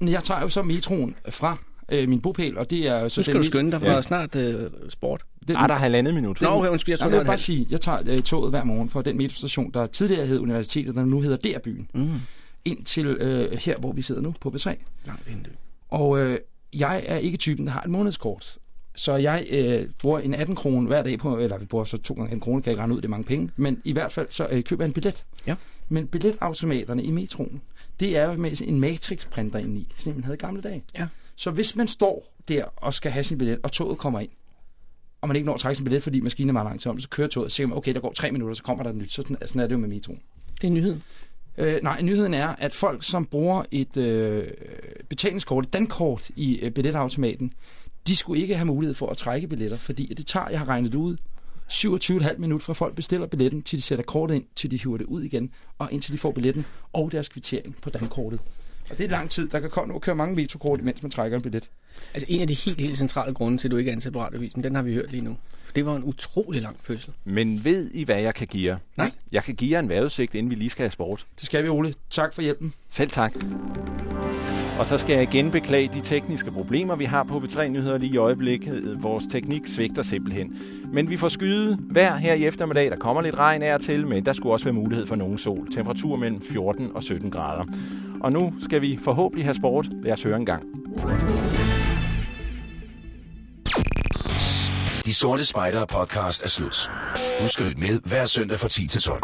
jeg tager jo så metroen fra øh, min bopæl, og det er så Nu skal den du skynde dig, for Ja. der snart øh, sport. Den, Ah, der er halvandet minut. Nå, okay, undskyld, jeg jeg tror, vil det var bare sige, jeg tager øh, toget hver morgen fra den metrostation, der tidligere hed Universitetet, der nu hedder DR-byen, Mm, ind til øh, her, hvor vi sidder nu, på B3. langt vindue. Og øh, jeg er ikke typen, der har et månedskort. Så jeg øh, bruger en 18 kroner hver dag på, eller vi bruger så to gange 18 kroner, kan jeg regne ud, det er mange penge. Men i hvert fald så øh, køber jeg en billet. Ja. Men billetautomaterne i metroen, det er jo med en matrixprinter indeni, sådan en man havde i gamle dage. Ja. Så hvis man står der og skal have sin billet, og toget kommer ind, og man ikke når at trække sin billet, fordi maskinen er meget langsom, så kører toget, så siger man, okay, der går tre minutter, så kommer der nyt. Så sådan, sådan er det jo med metroen. Det er nyheden. Øh, nej, nyheden er, at folk, som bruger et øh, betalingskort, et dankort i øh, billetautomaten, de skulle ikke have mulighed for at trække billetter, fordi det tager, jeg har regnet ud, 27,5 minutter fra folk bestiller billetten, til de sætter kortet ind, til de hiver det ud igen, og indtil de får billetten og deres kvittering på dankortet. Og det er lang tid. Der kan komme køre mange metrokort, imens man trækker en billet. Altså en af de helt, helt centrale grunde til, at du ikke er ansat på radiovisen, den har vi hørt lige nu. For det var en utrolig lang fødsel. Men ved I, hvad jeg kan give jer? Nej. Jeg kan give jer en vejrudsigt, inden vi lige skal have sport. Det skal vi, Ole. Tak for hjælpen. Selv tak. Og så skal jeg igen beklage de tekniske problemer, vi har på B3 Nyheder lige i øjeblikket. Vores teknik svigter simpelthen. Men vi får skyde vejr her i eftermiddag. Der kommer lidt regn af og til, men der skulle også være mulighed for nogen sol. Temperatur mellem 14 og 17 grader. Og nu skal vi forhåbentlig have sport. Lad os høre en gang. De Sorte Spejdere podcast er slut. Husk at lytte med hver søndag fra 10 til 12.